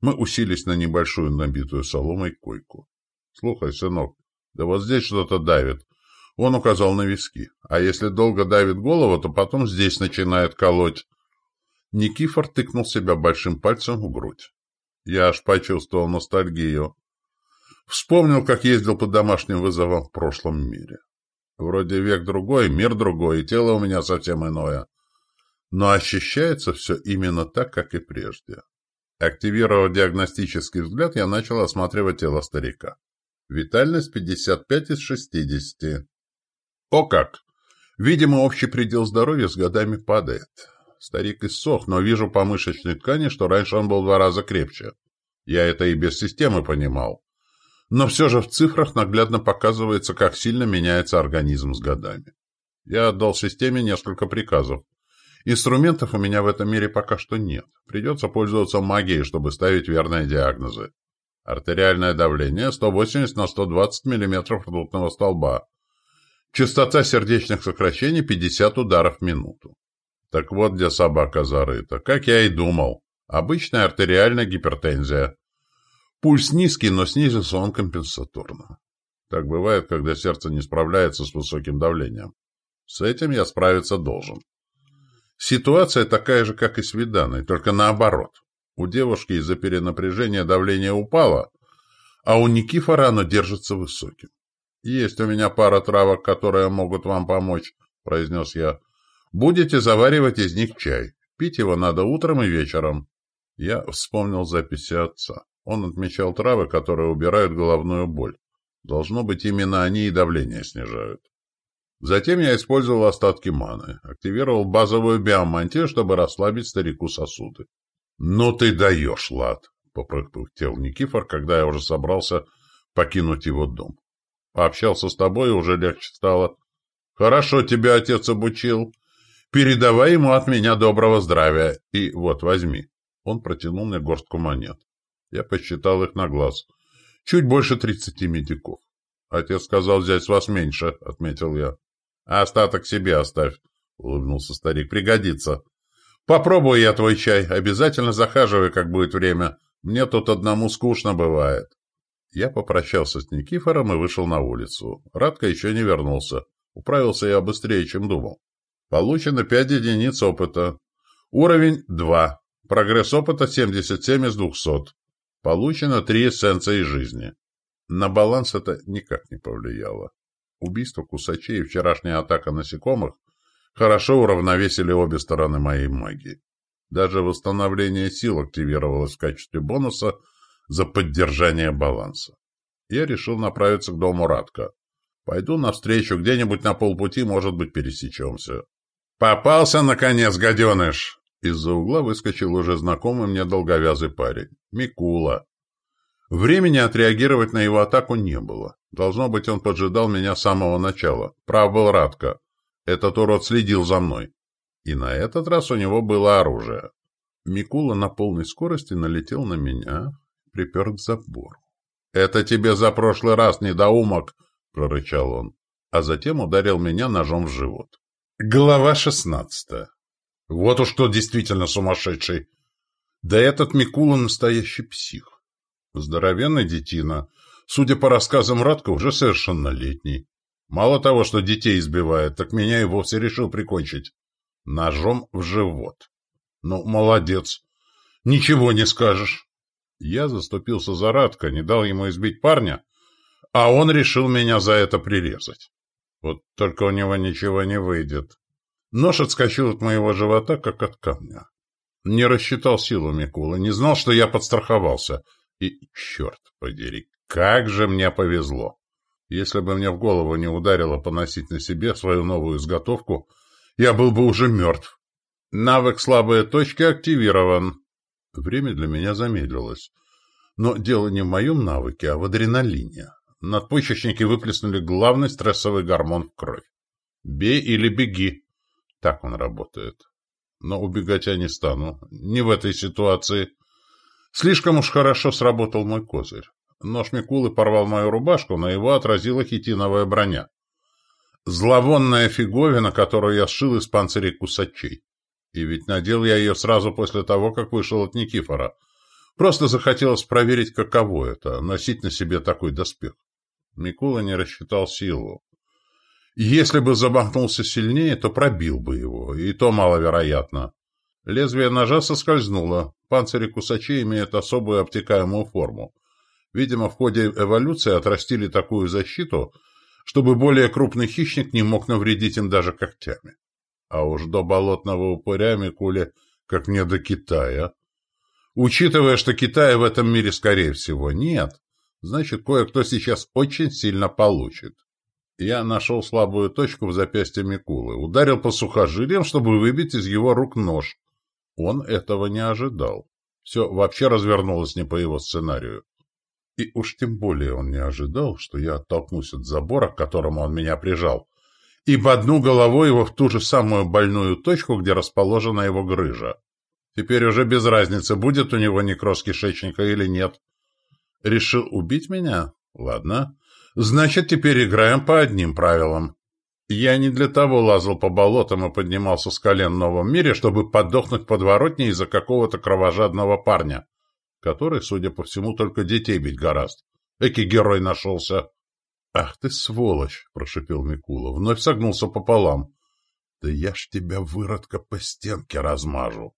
Мы уселись на небольшую набитую соломой койку. Слухай, сынок, да вот здесь что-то давит. Он указал на виски. А если долго давит голову, то потом здесь начинает колоть. Никифор тыкнул себя большим пальцем в грудь. Я аж почувствовал ностальгию. Вспомнил, как ездил по домашним вызовам в прошлом мире. Вроде век другой, мир другой, и тело у меня совсем иное. Но ощущается все именно так, как и прежде. Активировав диагностический взгляд, я начал осматривать тело старика. Витальность 55 из 60. О как! Видимо, общий предел здоровья с годами падает. Старик иссох, но вижу по мышечной ткани, что раньше он был два раза крепче. Я это и без системы понимал. Но все же в цифрах наглядно показывается, как сильно меняется организм с годами. Я отдал системе несколько приказов. Инструментов у меня в этом мире пока что нет. Придется пользоваться магией, чтобы ставить верные диагнозы. Артериальное давление 180 на 120 мм ртутного столба. Частота сердечных сокращений 50 ударов в минуту. Так вот где собака зарыта. Как я и думал. Обычная артериальная гипертензия. Пульс низкий, но снизился он компенсаторно. Так бывает, когда сердце не справляется с высоким давлением. С этим я справиться должен. Ситуация такая же, как и с Виданой, только наоборот. У девушки из-за перенапряжения давление упало, а у Никифора оно держится высоким. «Есть у меня пара травок, которые могут вам помочь», — произнес я. «Будете заваривать из них чай. Пить его надо утром и вечером». Я вспомнил записи отца. Он отмечал травы, которые убирают головную боль. Должно быть, именно они и давление снижают. Затем я использовал остатки маны, активировал базовую биомантию, чтобы расслабить старику сосуды. «Ну ты даешь, Лад!» — попыхтел Никифор, когда я уже собрался покинуть его дом. «Пообщался с тобой, уже легче стало. Хорошо тебя отец обучил. Передавай ему от меня доброго здравия. И вот, возьми». Он протянул мне горстку монет. Я посчитал их на глаз. Чуть больше тридцати медиков. «Отец сказал взять с вас меньше», — отметил я. «А остаток себе оставь», — улыбнулся старик. «Пригодится». Попробую я твой чай. Обязательно захаживай, как будет время. Мне тут одному скучно бывает. Я попрощался с Никифором и вышел на улицу. Радко еще не вернулся. Управился я быстрее, чем думал. Получено 5 единиц опыта. Уровень 2. Прогресс опыта 77 из 200. Получено 3 эссенции жизни. На баланс это никак не повлияло. Убийство кусачей и вчерашняя атака насекомых хорошо уравновесили обе стороны моей магии. Даже восстановление сил активировалось в качестве бонуса за поддержание баланса. Я решил направиться к дому Радка. Пойду навстречу, где-нибудь на полпути, может быть, пересечемся. «Попался, наконец, гаденыш!» Из-за угла выскочил уже знакомый мне долговязый парень. Микула. Времени отреагировать на его атаку не было. Должно быть, он поджидал меня с самого начала. Прав был Радко. Этот урод следил за мной. И на этот раз у него было оружие. Микула на полной скорости налетел на меня, припер к забору. «Это тебе за прошлый раз, недоумок!» — прорычал он, а затем ударил меня ножом в живот. Глава шестнадцатая. Вот уж кто действительно сумасшедший! Да этот Микула настоящий псих. Здоровенный детина. Судя по рассказам Радка, уже совершеннолетний. Мало того, что детей избивает, так меня и вовсе решил прикончить. Ножом в живот. Ну, молодец. Ничего не скажешь. Я заступился за Радко, не дал ему избить парня, а он решил меня за это прирезать. Вот только у него ничего не выйдет. Нож отскочил от моего живота, как от камня. Не рассчитал силу Микула, не знал, что я подстраховался. И, черт подери, как же мне повезло! Если бы мне в голову не ударило поносить на себе свою новую изготовку, я был бы уже мертв. Навык «Слабые точки» активирован. Время для меня замедлилось. Но дело не в моем навыке, а в адреналине. Надпочечники выплеснули главный стрессовый гормон в кровь. «Бей или беги». Так он работает. Но убегать я не стану. Не в этой ситуации. Слишком уж хорошо сработал мой козырь. Нож Микулы порвал мою рубашку, но его отразила хитиновая броня. Зловонная фиговина, которую я сшил из панцирей кусачей. И ведь надел я ее сразу после того, как вышел от Никифора. Просто захотелось проверить, каково это — носить на себе такой доспех. Микула не рассчитал силу. Если бы замахнулся сильнее, то пробил бы его, и то маловероятно. Лезвие ножа соскользнуло. Панцири кусачей имеют особую обтекаемую форму. Видимо, в ходе эволюции отрастили такую защиту, чтобы более крупный хищник не мог навредить им даже когтями. А уж до болотного упыря Микуле, как мне до Китая. Учитывая, что Китая в этом мире, скорее всего, нет, значит, кое-кто сейчас очень сильно получит. Я нашел слабую точку в запястье Микулы, ударил по сухожилиям, чтобы выбить из его рук нож. Он этого не ожидал. Все вообще развернулось не по его сценарию. И уж тем более он не ожидал, что я оттолкнусь от забора, к которому он меня прижал, и бодну головой его в ту же самую больную точку, где расположена его грыжа. Теперь уже без разницы, будет у него некроз кишечника или нет. Решил убить меня? Ладно. Значит, теперь играем по одним правилам. Я не для того лазал по болотам и поднимался с колен в новом мире, чтобы подохнуть подворотней из-за какого-то кровожадного парня, который, судя по всему, только детей бить гораст. Эки герой нашелся. — Ах ты сволочь! — прошипел Микула. Вновь согнулся пополам. — Да я ж тебя, выродка, по стенке размажу.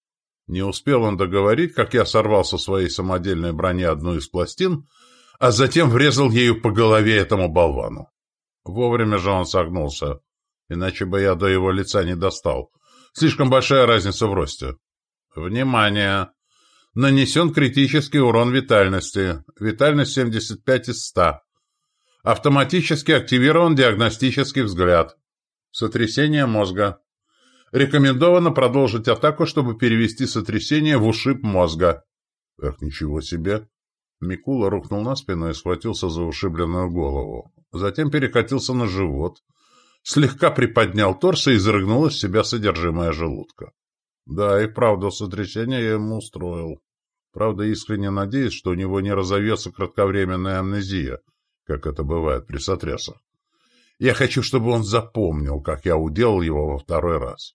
Не успел он договорить, как я сорвал со своей самодельной брони одну из пластин — а затем врезал ею по голове этому болвану. Вовремя же он согнулся, иначе бы я до его лица не достал. Слишком большая разница в росте. Внимание! Нанесен критический урон витальности. Витальность 75 из 100. Автоматически активирован диагностический взгляд. Сотрясение мозга. Рекомендовано продолжить атаку, чтобы перевести сотрясение в ушиб мозга. Эх, ничего себе. Микула рухнул на спину и схватился за ушибленную голову. Затем перекатился на живот, слегка приподнял торс и изрыгнул из себя содержимое желудка. Да, и правда, сотрясение я ему устроил. Правда, искренне надеюсь, что у него не разовьется кратковременная амнезия, как это бывает при сотрясах. Я хочу, чтобы он запомнил, как я уделал его во второй раз.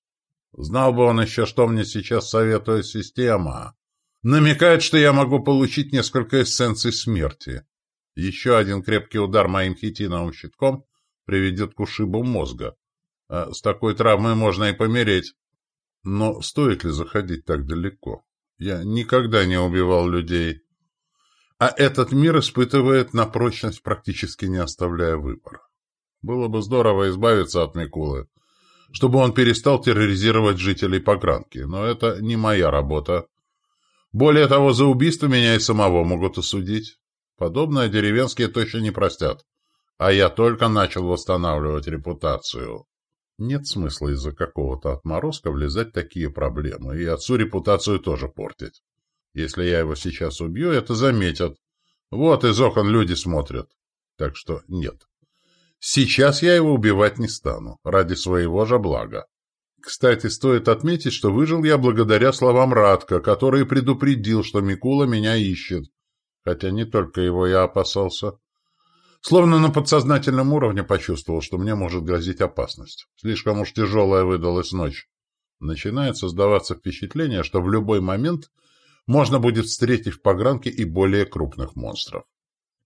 Знал бы он еще, что мне сейчас советует система. Намекает, что я могу получить несколько эссенций смерти. Еще один крепкий удар моим хитиновым щитком приведет к ушибу мозга. А с такой травмой можно и помереть. Но стоит ли заходить так далеко? Я никогда не убивал людей. А этот мир испытывает на прочность, практически не оставляя выбора. Было бы здорово избавиться от Микулы, чтобы он перестал терроризировать жителей Погранки, но это не моя работа. Более того, за убийство меня и самого могут осудить. Подобное деревенские точно не простят. А я только начал восстанавливать репутацию. Нет смысла из-за какого-то отморозка влезать в такие проблемы, и отцу репутацию тоже портить. Если я его сейчас убью, это заметят. Вот из окон люди смотрят. Так что нет. Сейчас я его убивать не стану, ради своего же блага. Кстати, стоит отметить, что выжил я благодаря словам Радка, который предупредил, что Микула меня ищет. Хотя не только его я опасался. Словно на подсознательном уровне почувствовал, что мне может грозить опасность. Слишком уж тяжелая выдалась ночь. Начинает создаваться впечатление, что в любой момент можно будет встретить в погранке и более крупных монстров.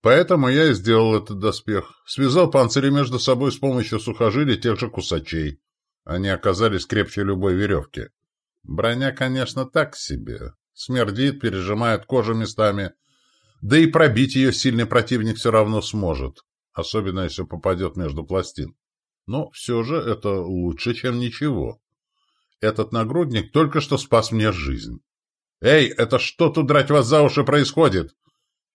Поэтому я и сделал этот доспех. Связал панцири между собой с помощью сухожилий тех же кусачей. Они оказались крепче любой веревки. Броня, конечно, так себе. Смердит, пережимает кожу местами. Да и пробить ее сильный противник все равно сможет. Особенно, если попадет между пластин. Но все же это лучше, чем ничего. Этот нагрудник только что спас мне жизнь. «Эй, это что тут, драть вас за уши, происходит?»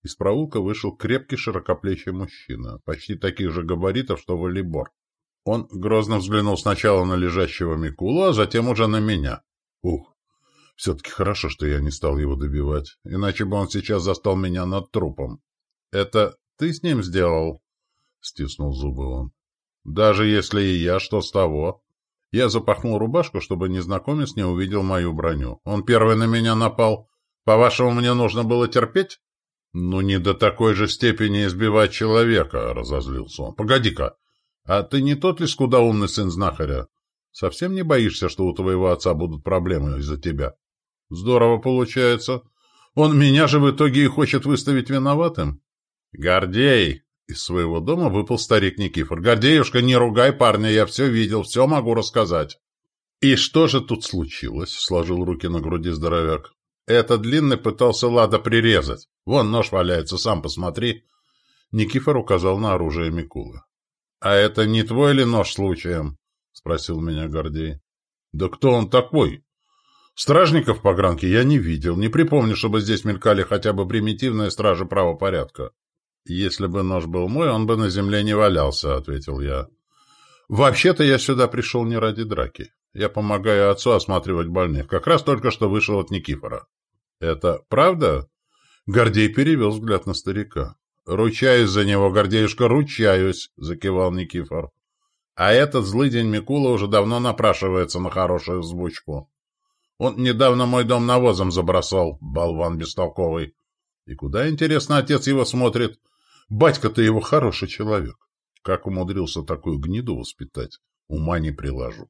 Из проулка вышел крепкий широкоплечий мужчина, почти таких же габаритов, что волейбор. Он грозно взглянул сначала на лежащего Микулу, а затем уже на меня. Ух, все-таки хорошо, что я не стал его добивать, иначе бы он сейчас застал меня над трупом. — Это ты с ним сделал? — стиснул зубы он. — Даже если и я, что с того? Я запахнул рубашку, чтобы незнакомец не увидел мою броню. Он первый на меня напал. По-вашему, мне нужно было терпеть? — Ну, не до такой же степени избивать человека, — разозлился он. — Погоди-ка, а ты не тот ли скудоумный сын знахаря? Совсем не боишься, что у твоего отца будут проблемы из-за тебя? Здорово получается. Он меня же в итоге и хочет выставить виноватым. Гордей! Из своего дома выпал старик Никифор. Гордеюшка, не ругай парня, я все видел, все могу рассказать. И что же тут случилось? Сложил руки на груди здоровяк. Этот длинный пытался Лада прирезать. Вон нож валяется, сам посмотри. Никифор указал на оружие Микулы. «А это не твой ли нож случаем?» — спросил меня Гордей. «Да кто он такой?» «Стражников погранки я не видел, не припомню, чтобы здесь мелькали хотя бы примитивные стражи правопорядка». «Если бы нож был мой, он бы на земле не валялся», — ответил я. «Вообще-то я сюда пришел не ради драки. Я помогаю отцу осматривать больных. Как раз только что вышел от Никифора». «Это правда?» Гордей перевел взгляд на старика. «Ручаюсь за него, Гордеюшка, ручаюсь!» — закивал Никифор. «А этот злый день Микула уже давно напрашивается на хорошую взбучку. Он недавно мой дом навозом забросал, болван бестолковый. И куда, интересно, отец его смотрит? Батька-то его хороший человек. Как умудрился такую гниду воспитать, ума не приложу.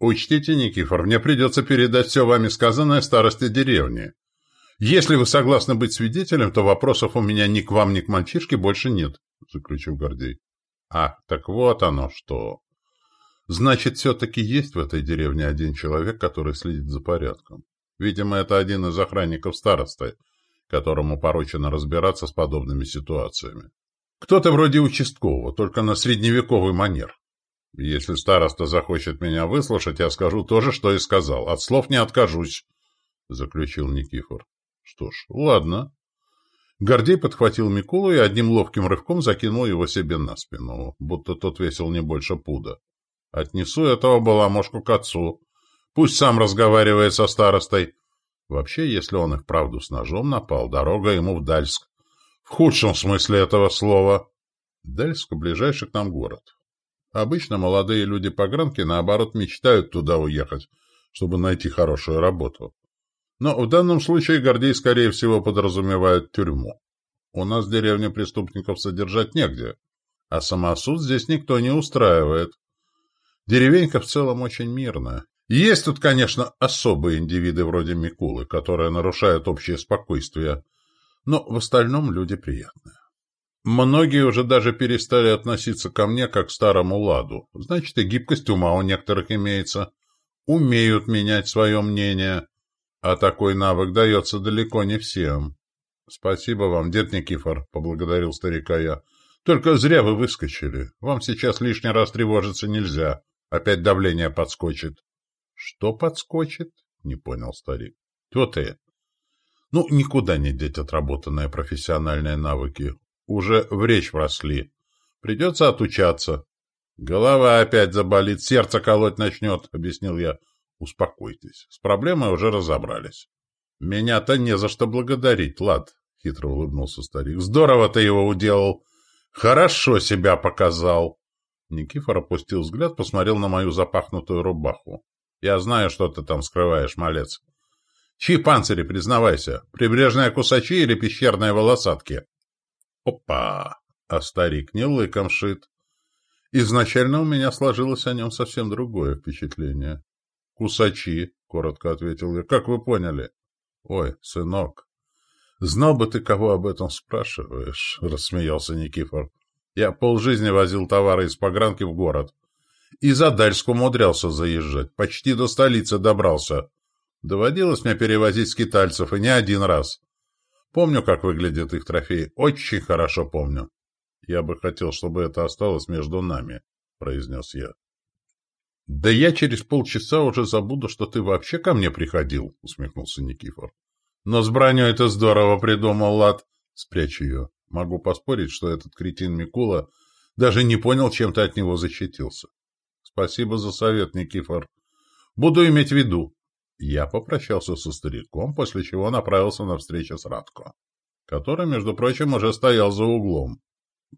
Учтите, Никифор, мне придется передать все вами сказанное старости деревни. Если вы согласны быть свидетелем, то вопросов у меня ни к вам, ни к мальчишке больше нет, — заключил Гордей. А, так вот оно что. Значит, все-таки есть в этой деревне один человек, который следит за порядком. Видимо, это один из охранников старосты, которому поручено разбираться с подобными ситуациями. Кто-то вроде участкового, только на средневековый манер. Если староста захочет меня выслушать, я скажу то же, что и сказал. От слов не откажусь, — заключил Никифор. Что ж, ладно. Гордей подхватил Микулу и одним ловким рывком закинул его себе на спину, будто тот весил не больше пуда. Отнесу этого баламошку к отцу. Пусть сам разговаривает со старостой. Вообще, если он и вправду с ножом напал, дорога ему в Дальск. В худшем смысле этого слова. Дальск — ближайший к нам город. Обычно молодые люди-погранки, наоборот, мечтают туда уехать, чтобы найти хорошую работу. Но в данном случае Гордей, скорее всего, подразумевает тюрьму. У нас в деревне преступников содержать негде, а самосуд здесь никто не устраивает. Деревенька в целом очень мирная. Есть тут, конечно, особые индивиды вроде Микулы, которые нарушают общее спокойствие, но в остальном люди приятные. Многие уже даже перестали относиться ко мне как к старому ладу. Значит, и гибкость ума у некоторых имеется. Умеют менять свое мнение. А такой навык дается далеко не всем. — Спасибо вам, дед Никифор, — поблагодарил старика я. — Только зря вы выскочили. Вам сейчас лишний раз тревожиться нельзя. Опять давление подскочит. — Что подскочит? — не понял старик. — Кто ты? — Ну, никуда не деть отработанные профессиональные навыки. Уже в речь вросли. Придется отучаться. — Голова опять заболит, сердце колоть начнет, — объяснил я. Успокойтесь, с проблемой уже разобрались. Меня-то не за что благодарить, Лад, хитро улыбнулся старик. Здорово ты его уделал. Хорошо себя показал. Никифор опустил взгляд, посмотрел на мою запахнутую рубаху. Я знаю, что ты там скрываешь, малец. Чьи панцири, признавайся? Прибрежные кусачи или пещерные волосатки? Опа! А старик не лыком шит. Изначально у меня сложилось о нем совсем другое впечатление. «Кусачи», — коротко ответил я. «Как вы поняли?» «Ой, сынок, знал бы ты, кого об этом спрашиваешь», — рассмеялся Никифор. «Я полжизни возил товары из погранки в город. И за Дальск умудрялся заезжать. Почти до столицы добрался. Доводилось мне перевозить скитальцев, и не один раз. Помню, как выглядят их трофеи. Очень хорошо помню. Я бы хотел, чтобы это осталось между нами», — произнес я. «Да я через полчаса уже забуду, что ты вообще ко мне приходил», — усмехнулся Никифор. «Но с броней это здорово придумал, Лад. Спрячь ее. Могу поспорить, что этот кретин Микула даже не понял, чем ты от него защитился. Спасибо за совет, Никифор. Буду иметь в виду». Я попрощался со стариком, после чего направился на встречу с Радко, который, между прочим, уже стоял за углом.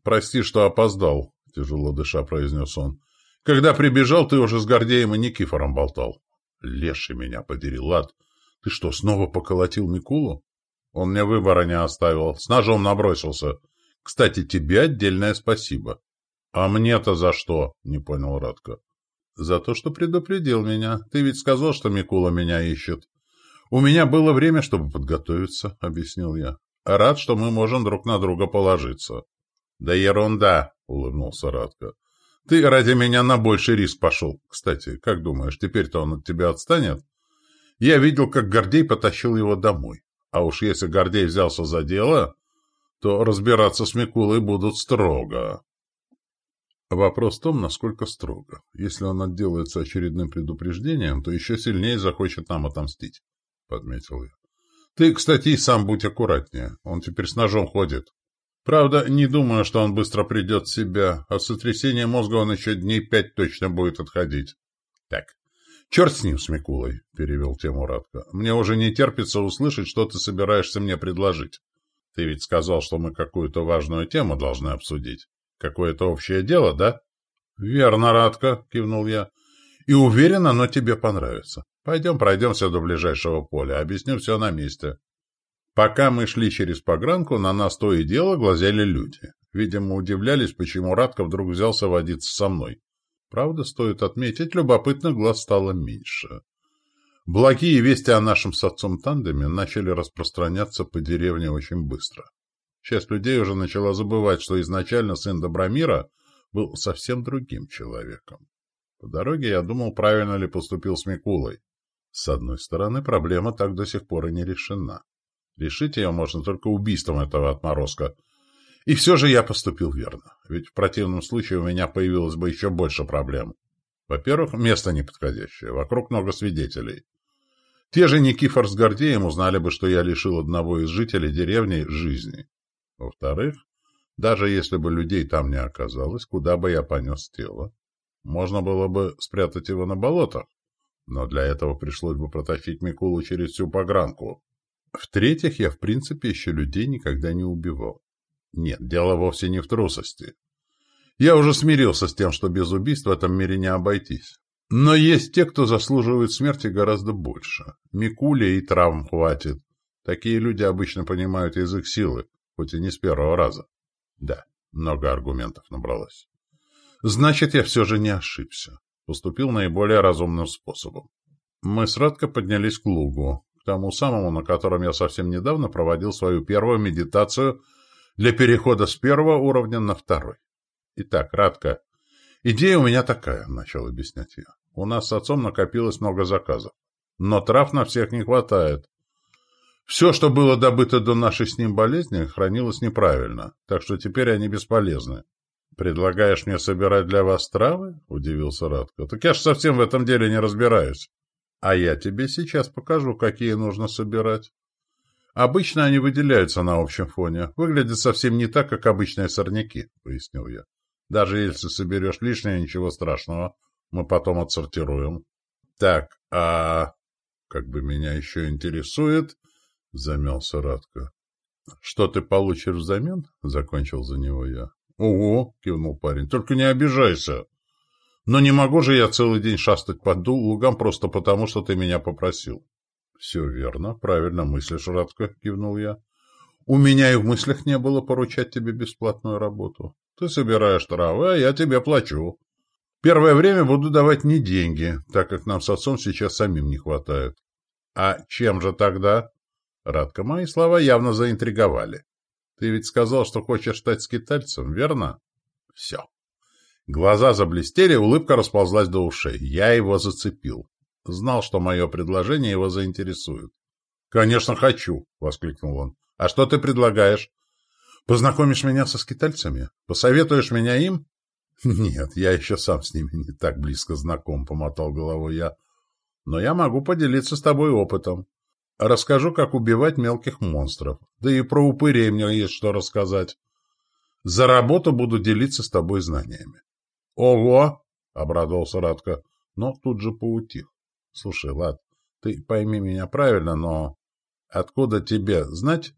«Прости, что опоздал», — тяжело дыша произнес он. Когда прибежал, ты уже с Гордеем и Никифором болтал. Леший меня подери, Лад. Ты что, снова поколотил Микулу? Он мне выбора не оставил, с ножом набросился. Кстати, тебе отдельное спасибо. А мне-то за что? Не понял Радко. За то, что предупредил меня. Ты ведь сказал, что Микула меня ищет. У меня было время, чтобы подготовиться, объяснил я. Рад, что мы можем друг на друга положиться. Да ерунда, улыбнулся Радко. Ты ради меня на больший риск пошел. Кстати, как думаешь, теперь-то он от тебя отстанет? Я видел, как Гордей потащил его домой. А уж если Гордей взялся за дело, то разбираться с Микулой будут строго. Вопрос в том, насколько строго. Если он отделается очередным предупреждением, то еще сильнее захочет нам отомстить, — подметил я. Ты, кстати, и сам будь аккуратнее. Он теперь с ножом ходит. Правда, не думаю, что он быстро придет в себя. От сотрясения мозга он еще дней пять точно будет отходить. Так, черт с ним, с Микулой, — перевел тему Радко. Мне уже не терпится услышать, что ты собираешься мне предложить. Ты ведь сказал, что мы какую-то важную тему должны обсудить. Какое-то общее дело, да? Верно, Радко, — кивнул я. И уверен, оно тебе понравится. Пойдем пройдемся до ближайшего поля, объясню все на месте. Пока мы шли через погранку, на нас то и дело глазели люди. Видимо, удивлялись, почему Радко вдруг взялся водиться со мной. Правда, стоит отметить, любопытных глаз стало меньше. Благие вести о нашем с отцом тандеме начали распространяться по деревне очень быстро. Часть людей уже начала забывать, что изначально сын Добромира был совсем другим человеком. По дороге я думал, правильно ли поступил с Микулой. С одной стороны, проблема так до сих пор и не решена. Решить ее можно только убийством этого отморозка. И все же я поступил верно, ведь в противном случае у меня появилось бы еще больше проблем. Во-первых, место неподходящее, вокруг много свидетелей. Те же Никифор с Гордеем узнали бы, что я лишил одного из жителей деревни жизни. Во-вторых, даже если бы людей там не оказалось, куда бы я понес тело? Можно было бы спрятать его на болотах, но для этого пришлось бы протащить Микулу через всю погранку. В-третьих, я в принципе еще людей никогда не убивал. Нет, дело вовсе не в трусости. Я уже смирился с тем, что без убийств в этом мире не обойтись. Но есть те, кто заслуживает смерти гораздо больше. Микуле и травм хватит. Такие люди обычно понимают язык силы, хоть и не с первого раза. Да, много аргументов набралось. Значит, я все же не ошибся. Поступил наиболее разумным способом. Мы с Радко поднялись к лугу, к тому самому, на котором я совсем недавно проводил свою первую медитацию для перехода с первого уровня на второй. Итак, Радко, идея у меня такая, — начал объяснять я. У нас с отцом накопилось много заказов, но трав на всех не хватает. Все, что было добыто до нашей с ним болезни, хранилось неправильно, так что теперь они бесполезны. «Предлагаешь мне собирать для вас травы?» — удивился Радко. «Так я ж совсем в этом деле не разбираюсь. А я тебе сейчас покажу, какие нужно собирать. Обычно они выделяются на общем фоне. Выглядят совсем не так, как обычные сорняки», — пояснил я. «Даже если соберешь лишнее, ничего страшного. Мы потом отсортируем». «Так, а...» «Как бы меня еще интересует...» — замялся Радко. «Что ты получишь взамен?» — закончил за него я. «Ого!» — кивнул парень. «Только не обижайся. Но не могу же я целый день шастать под лугам просто потому, что ты меня попросил». «Все верно, правильно мыслишь, Радко», — кивнул я. «У меня и в мыслях не было поручать тебе бесплатную работу. Ты собираешь травы, а я тебе плачу. Первое время буду давать не деньги, так как нам с отцом сейчас самим не хватает». «А чем же тогда?» Радко, мои слова явно заинтриговали. Ты ведь сказал, что хочешь стать скитальцем, верно? Все. Глаза заблестели, улыбка расползлась до ушей. Я его зацепил. Знал, что мое предложение его заинтересует. «Конечно, хочу!» — воскликнул он. «А что ты предлагаешь? Познакомишь меня со скитальцами? Посоветуешь меня им?» «Нет, я еще сам с ними не так близко знаком», — помотал головой я. «Но я могу поделиться с тобой опытом. Расскажу, как убивать мелких монстров. Да и про упырей мне есть что рассказать. За работу буду делиться с тобой знаниями. — Ого! — обрадовался Радко, но тут же поутих. — Слушай, Лад, ты пойми меня правильно, но... Откуда тебе знать,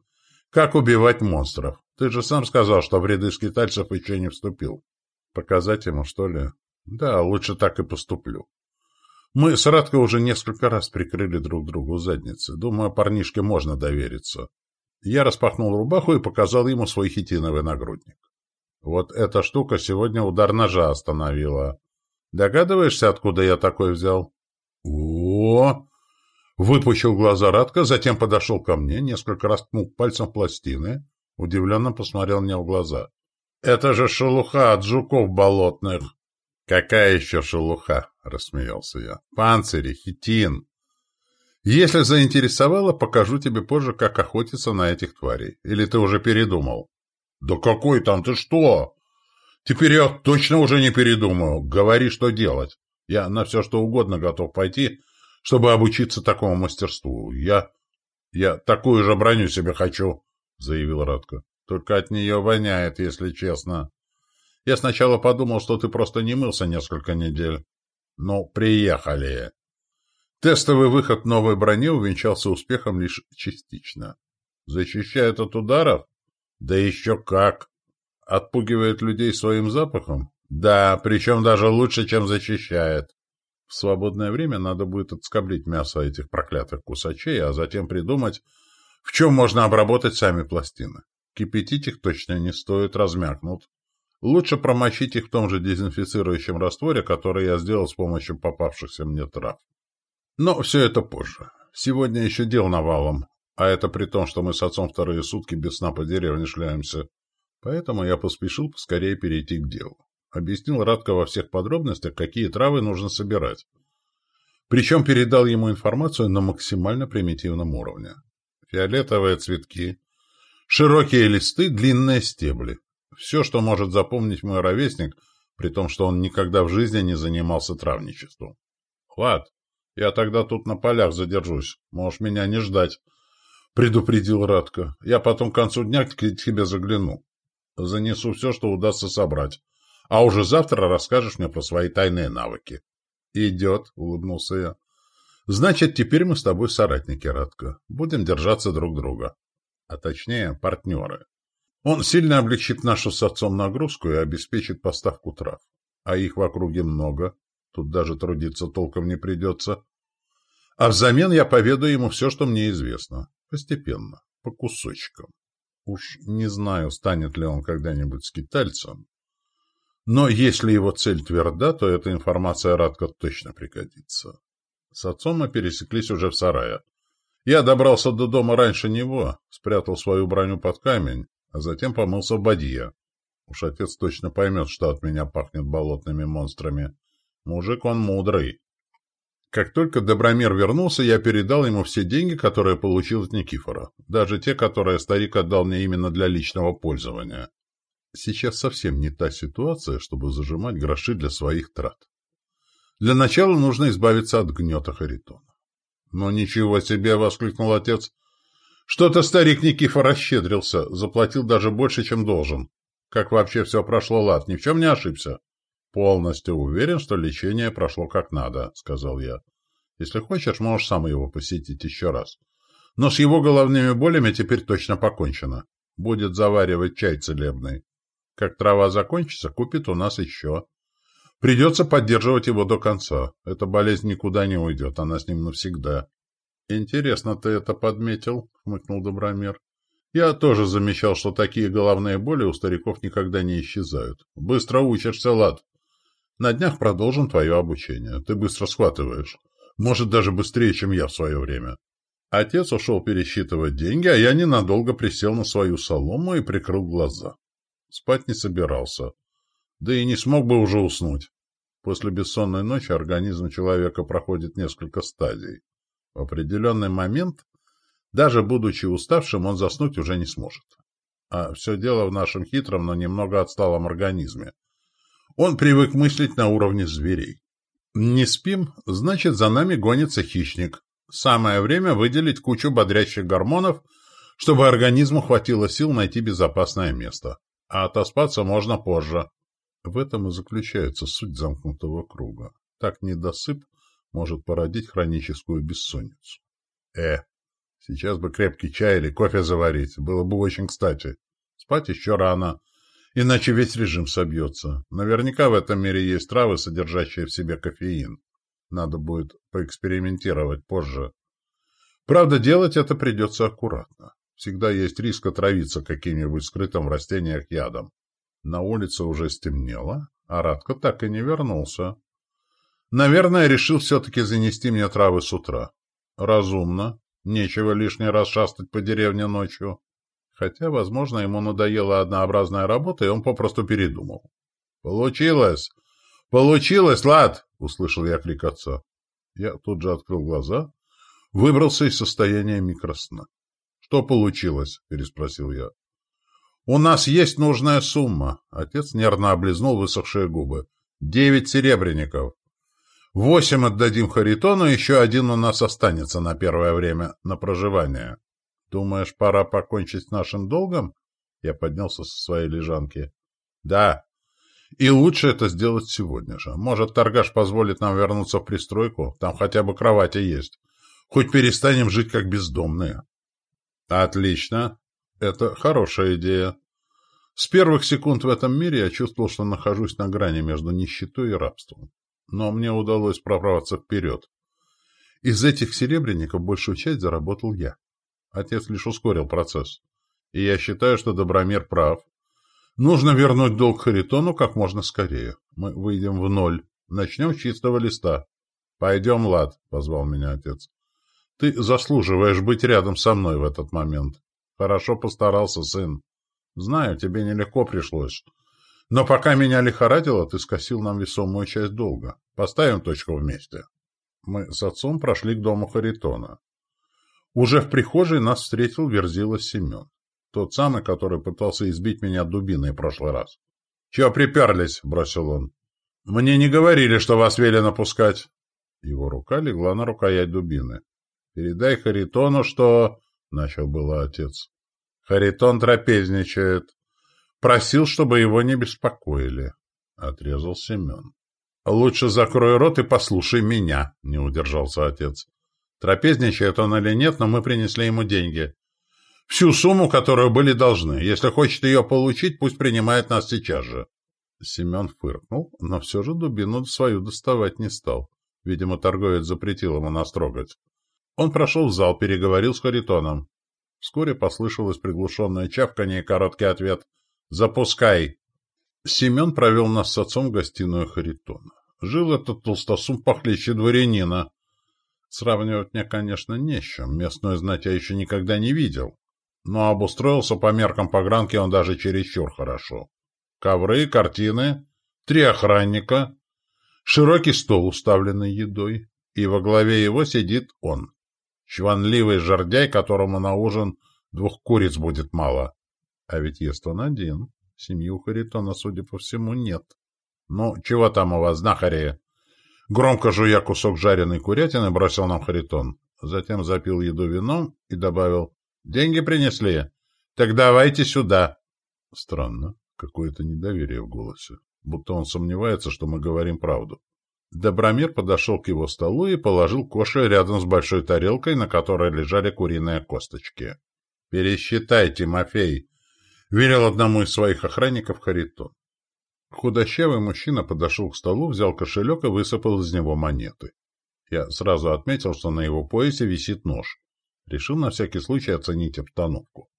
как убивать монстров? Ты же сам сказал, что в ряды скитальцев еще не вступил. Показать ему, что ли? Да, лучше так и поступлю. Мы с Радко уже несколько раз прикрыли друг другу задницы. Думаю, парнишке можно довериться. Я распахнул рубаху и показал ему свой хитиновый нагрудник. Вот эта штука сегодня удар ножа остановила. Догадываешься, откуда я такой взял? О! Выпучил глаза Радко, затем подошел ко мне, несколько раз ткнул пальцем в пластины, удивленно посмотрел мне в глаза. Это же шелуха от жуков болотных. «Какая еще шелуха?» — рассмеялся я. «Панцири, хитин. Если заинтересовало, покажу тебе позже, как охотиться на этих тварей. Или ты уже передумал?» «Да какой там, ты что?» Теперь я точно уже не передумаю. Говори, что делать. Я на все, что угодно готов пойти, чтобы обучиться такому мастерству. Я... я такую же броню себе хочу, — заявил Радко. Только от нее воняет, если честно. Я сначала подумал, что ты просто не мылся несколько недель. Ну, приехали. Тестовый выход новой брони увенчался успехом лишь частично. Защищает от ударов? Да еще как! Отпугивает людей своим запахом? Да, причем даже лучше, чем защищает. В свободное время надо будет отскоблить мясо этих проклятых кусачей, а затем придумать, в чем можно обработать сами пластины. Кипятить их точно не стоит, размякнут. Лучше промочить их в том же дезинфицирующем растворе, который я сделал с помощью попавшихся мне трав. Но все это позже. Сегодня еще дел навалом, а это при том, что мы с отцом вторые сутки без сна по деревне шляемся. Поэтому я поспешил поскорее перейти к делу. Объяснил Радко во всех подробностях, какие травы нужно собирать. Причем передал ему информацию на максимально примитивном уровне. Фиолетовые цветки, широкие листы, длинные стебли. Все, что может запомнить мой ровесник, при том, что он никогда в жизни не занимался травничеством. «Хват, я тогда тут на полях задержусь. Можешь меня не ждать», — предупредил Радко. «Я потом к концу дня к тебе загляну. Занесу все, что удастся собрать. А уже завтра расскажешь мне про свои тайные навыки». «Идет», — улыбнулся я. «Значит, теперь мы с тобой соратники, Радко. Будем держаться друг друга. А точнее, партнеры. Он сильно облегчит нашу с отцом нагрузку и обеспечит поставку трав. А их в округе много. Тут даже трудиться толком не придется. А взамен я поведаю ему все, что мне известно. Постепенно, по кусочкам. Уж не знаю, станет ли он когда-нибудь скитальцем. Но если его цель тверда, то эта информация Радко точно пригодится. С отцом мы пересеклись уже в сарае. Я добрался до дома раньше него, спрятал свою броню под камень, а затем помылся в бадье. Уж отец точно поймет, что от меня пахнет болотными монстрами. Мужик он мудрый. Как только Добромир вернулся, я передал ему все деньги, которые получил от Никифора. Даже те, которые старик отдал мне именно для личного пользования. Сейчас совсем не та ситуация, чтобы зажимать гроши для своих трат. Для начала нужно избавиться от гнета Харитона. «Ну ничего себе!» — воскликнул отец. «Что-то старик Никифор расщедрился, заплатил даже больше, чем должен. Как вообще все прошло, Лад, ни в чем не ошибся?» «Полностью уверен, что лечение прошло как надо», — сказал я. «Если хочешь, можешь сам его посетить еще раз. Но с его головными болями теперь точно покончено. Будет заваривать чай целебный. Как трава закончится, купит у нас еще. Придется поддерживать его до конца. Эта болезнь никуда не уйдет, она с ним навсегда». «Интересно ты это подметил», — хмыкнул Добромир. «Я тоже замечал, что такие головные боли у стариков никогда не исчезают. Быстро учишься, Лад. На днях продолжим твое обучение. Ты быстро схватываешь. Может, даже быстрее, чем я в свое время. Отец ушел пересчитывать деньги, а я ненадолго присел на свою солому и прикрыл глаза. Спать не собирался. Да и не смог бы уже уснуть. После бессонной ночи организм человека проходит несколько стадий. В определенный момент, даже будучи уставшим, он заснуть уже не сможет. А все дело в нашем хитром, но немного отсталом организме, он привык мыслить на уровне зверей. Не спим, значит, за нами гонится хищник. Самое время выделить кучу бодрящих гормонов, чтобы организму хватило сил найти безопасное место. А отоспаться можно позже. В этом и заключается суть замкнутого круга. Так недосып может породить хроническую бессонницу. Э, сейчас бы крепкий чай или кофе заварить, было бы очень кстати. Спать еще рано, Иначе весь режим собьется. Наверняка в этом мире есть травы, содержащие в себе кофеин. Надо будет поэкспериментировать позже. Правда, делать это придется аккуратно. Всегда есть риск отравиться каким-нибудь скрытым в растениях ядом. На улице уже стемнело, а Радко так и не вернулся. Наверное, решил все-таки занести мне травы с утра. Разумно. Нечего лишний раз шастать по деревне ночью. Хотя, возможно, ему надоела однообразная работа, и он попросту передумал. «Получилось! Получилось, Лад!» — услышал я крик отца. Я тут же открыл глаза, выбрался из состояния микросна. «Что получилось?» — переспросил я. У нас есть нужная сумма. Отец нервно облизнул высохшие губы. Девять серебряников. Восемь отдадим Харитону, еще один у нас останется на первое время, на проживание. Думаешь, пора покончить с нашим долгом? Я поднялся со своей лежанки. Да. И лучше это сделать сегодня же. Может, торгаш позволит нам вернуться в пристройку? Там хотя бы кровати есть. Хоть перестанем жить как бездомные. Отлично. Это хорошая идея. С первых секунд в этом мире я чувствовал, что нахожусь на грани между нищетой и рабством. Но мне удалось прорваться вперед. Из этих серебряников большую часть заработал я. Отец лишь ускорил процесс. И я считаю, что Добромир прав. Нужно вернуть долг Харитону как можно скорее. Мы выйдем в ноль. Начнем с чистого листа. — Пойдем, Лад, — позвал меня отец. — Ты заслуживаешь быть рядом со мной в этот момент. Хорошо постарался, сын. Знаю, тебе нелегко пришлось. Но пока меня лихорадило, ты скосил нам весомую часть долга. Поставим точку вместе. Мы с отцом прошли к дому Харитона. Уже в прихожей нас встретил Верзила Семен. Тот самый, который пытался избить меня дубиной в прошлый раз. — Чего приперлись? — бросил он. — Мне не говорили, что вас велено пускать. Его рука легла на рукоять дубины. — Передай Харитону, что... — начал было отец. Харитон трапезничает. Просил, чтобы его не беспокоили. Отрезал Семен. Лучше закрой рот и послушай меня, не удержался отец. Трапезничает он или нет, но мы принесли ему деньги. Всю сумму, которую были должны. Если хочет ее получить, пусть принимает нас сейчас же. Семен фыркнул, но все же дубину свою доставать не стал. Видимо, торговец запретил ему нас трогать. Он прошел в зал, переговорил с Харитоном. Вскоре послышалось приглушенное чавканье и короткий ответ «Запускай!». Семен провел нас с отцом в гостиную Харитона. Жил этот толстосум похлеще дворянина. Сравнивать мне, конечно, не с чем. Местную знать я еще никогда не видел. Но обустроился по меркам погранки он даже чересчур хорошо. Ковры, картины, три охранника, широкий стол, уставленный едой, и во главе его сидит он. Чванливый жердяй, которому на ужин двух куриц будет мало. А ведь ест он один. Семьи у Харитона, судя по всему, нет. Ну, чего там у вас, знахари? Громко жуя кусок жареной курятины, бросил нам Харитон. Затем запил еду вином и добавил. Деньги принесли? Так давайте сюда. Странно. Какое-то недоверие в голосе. Будто он сомневается, что мы говорим правду. Добромир подошел к его столу и положил коше рядом с большой тарелкой, на которой лежали куриные косточки. — Пересчитай, Тимофей! — велел одному из своих охранников Харитон. Худощавый мужчина подошел к столу, взял кошелек и высыпал из него монеты. Я сразу отметил, что на его поясе висит нож. Решил на всякий случай оценить обстановку.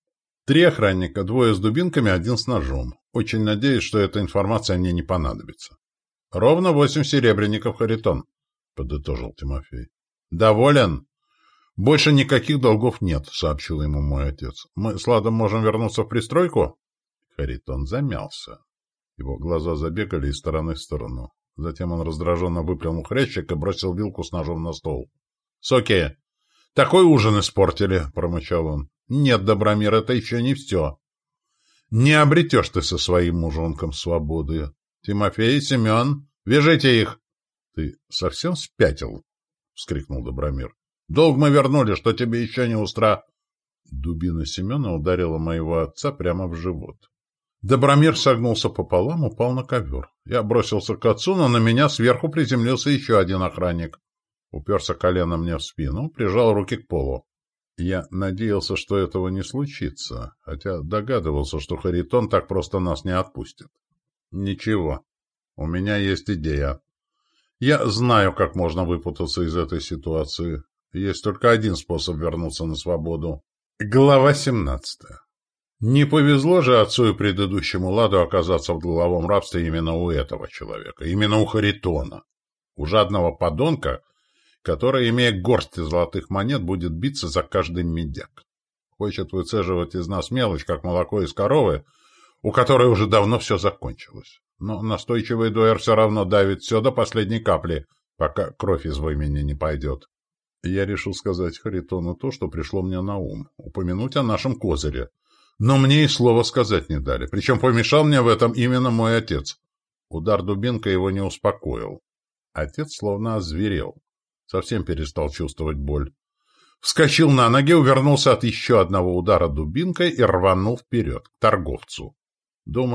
Три охранника, двое с дубинками, один с ножом. Очень надеюсь, что эта информация мне не понадобится. — Ровно восемь серебряников, Харитон, — подытожил Тимофей. — Доволен? — Больше никаких долгов нет, — сообщил ему мой отец. — Мы с Ладом можем вернуться в пристройку? Харитон замялся. Его глаза забегали из стороны в сторону. Затем он раздраженно выплюнул хрящик и бросил вилку с ножом на стол. — Соки! Такой ужин испортили, — промычал он. — Нет, Добромир, это еще не все. Не обретешь ты со своим мужонком свободы. Тимофей, Семен, вяжите их! — Ты совсем спятил? — вскрикнул Добромир. — Долг мы вернули, что тебе еще не устра... Дубина Семена ударила моего отца прямо в живот. Добромир согнулся пополам, упал на ковер. Я бросился к отцу, но на меня сверху приземлился еще один охранник. Уперся коленом мне в спину, прижал руки к полу. Я надеялся, что этого не случится, хотя догадывался, что Харитон так просто нас не отпустит. Ничего. У меня есть идея. Я знаю, как можно выпутаться из этой ситуации. Есть только один способ вернуться на свободу. Глава 17. Не повезло же отцу и предыдущему Ладу оказаться в головом рабстве именно у этого человека, именно у Харитона. У жадного подонка, который, имея горсть золотых монет, будет биться за каждый медяк. Хочет выцеживать из нас мелочь, как молоко из коровы, у которой уже давно все закончилось. Но настойчивый дуэр все равно давит все до последней капли, пока кровь из вымени не пойдет. Я решил сказать Харитону то, что пришло мне на ум, упомянуть о нашем козыре. Но мне и слова сказать не дали. Причем помешал мне в этом именно мой отец. Удар дубинкой его не успокоил. Отец словно озверел. Совсем перестал чувствовать боль. Вскочил на ноги, увернулся от еще одного удара дубинкой и рванул вперед, к торговцу. Думаю,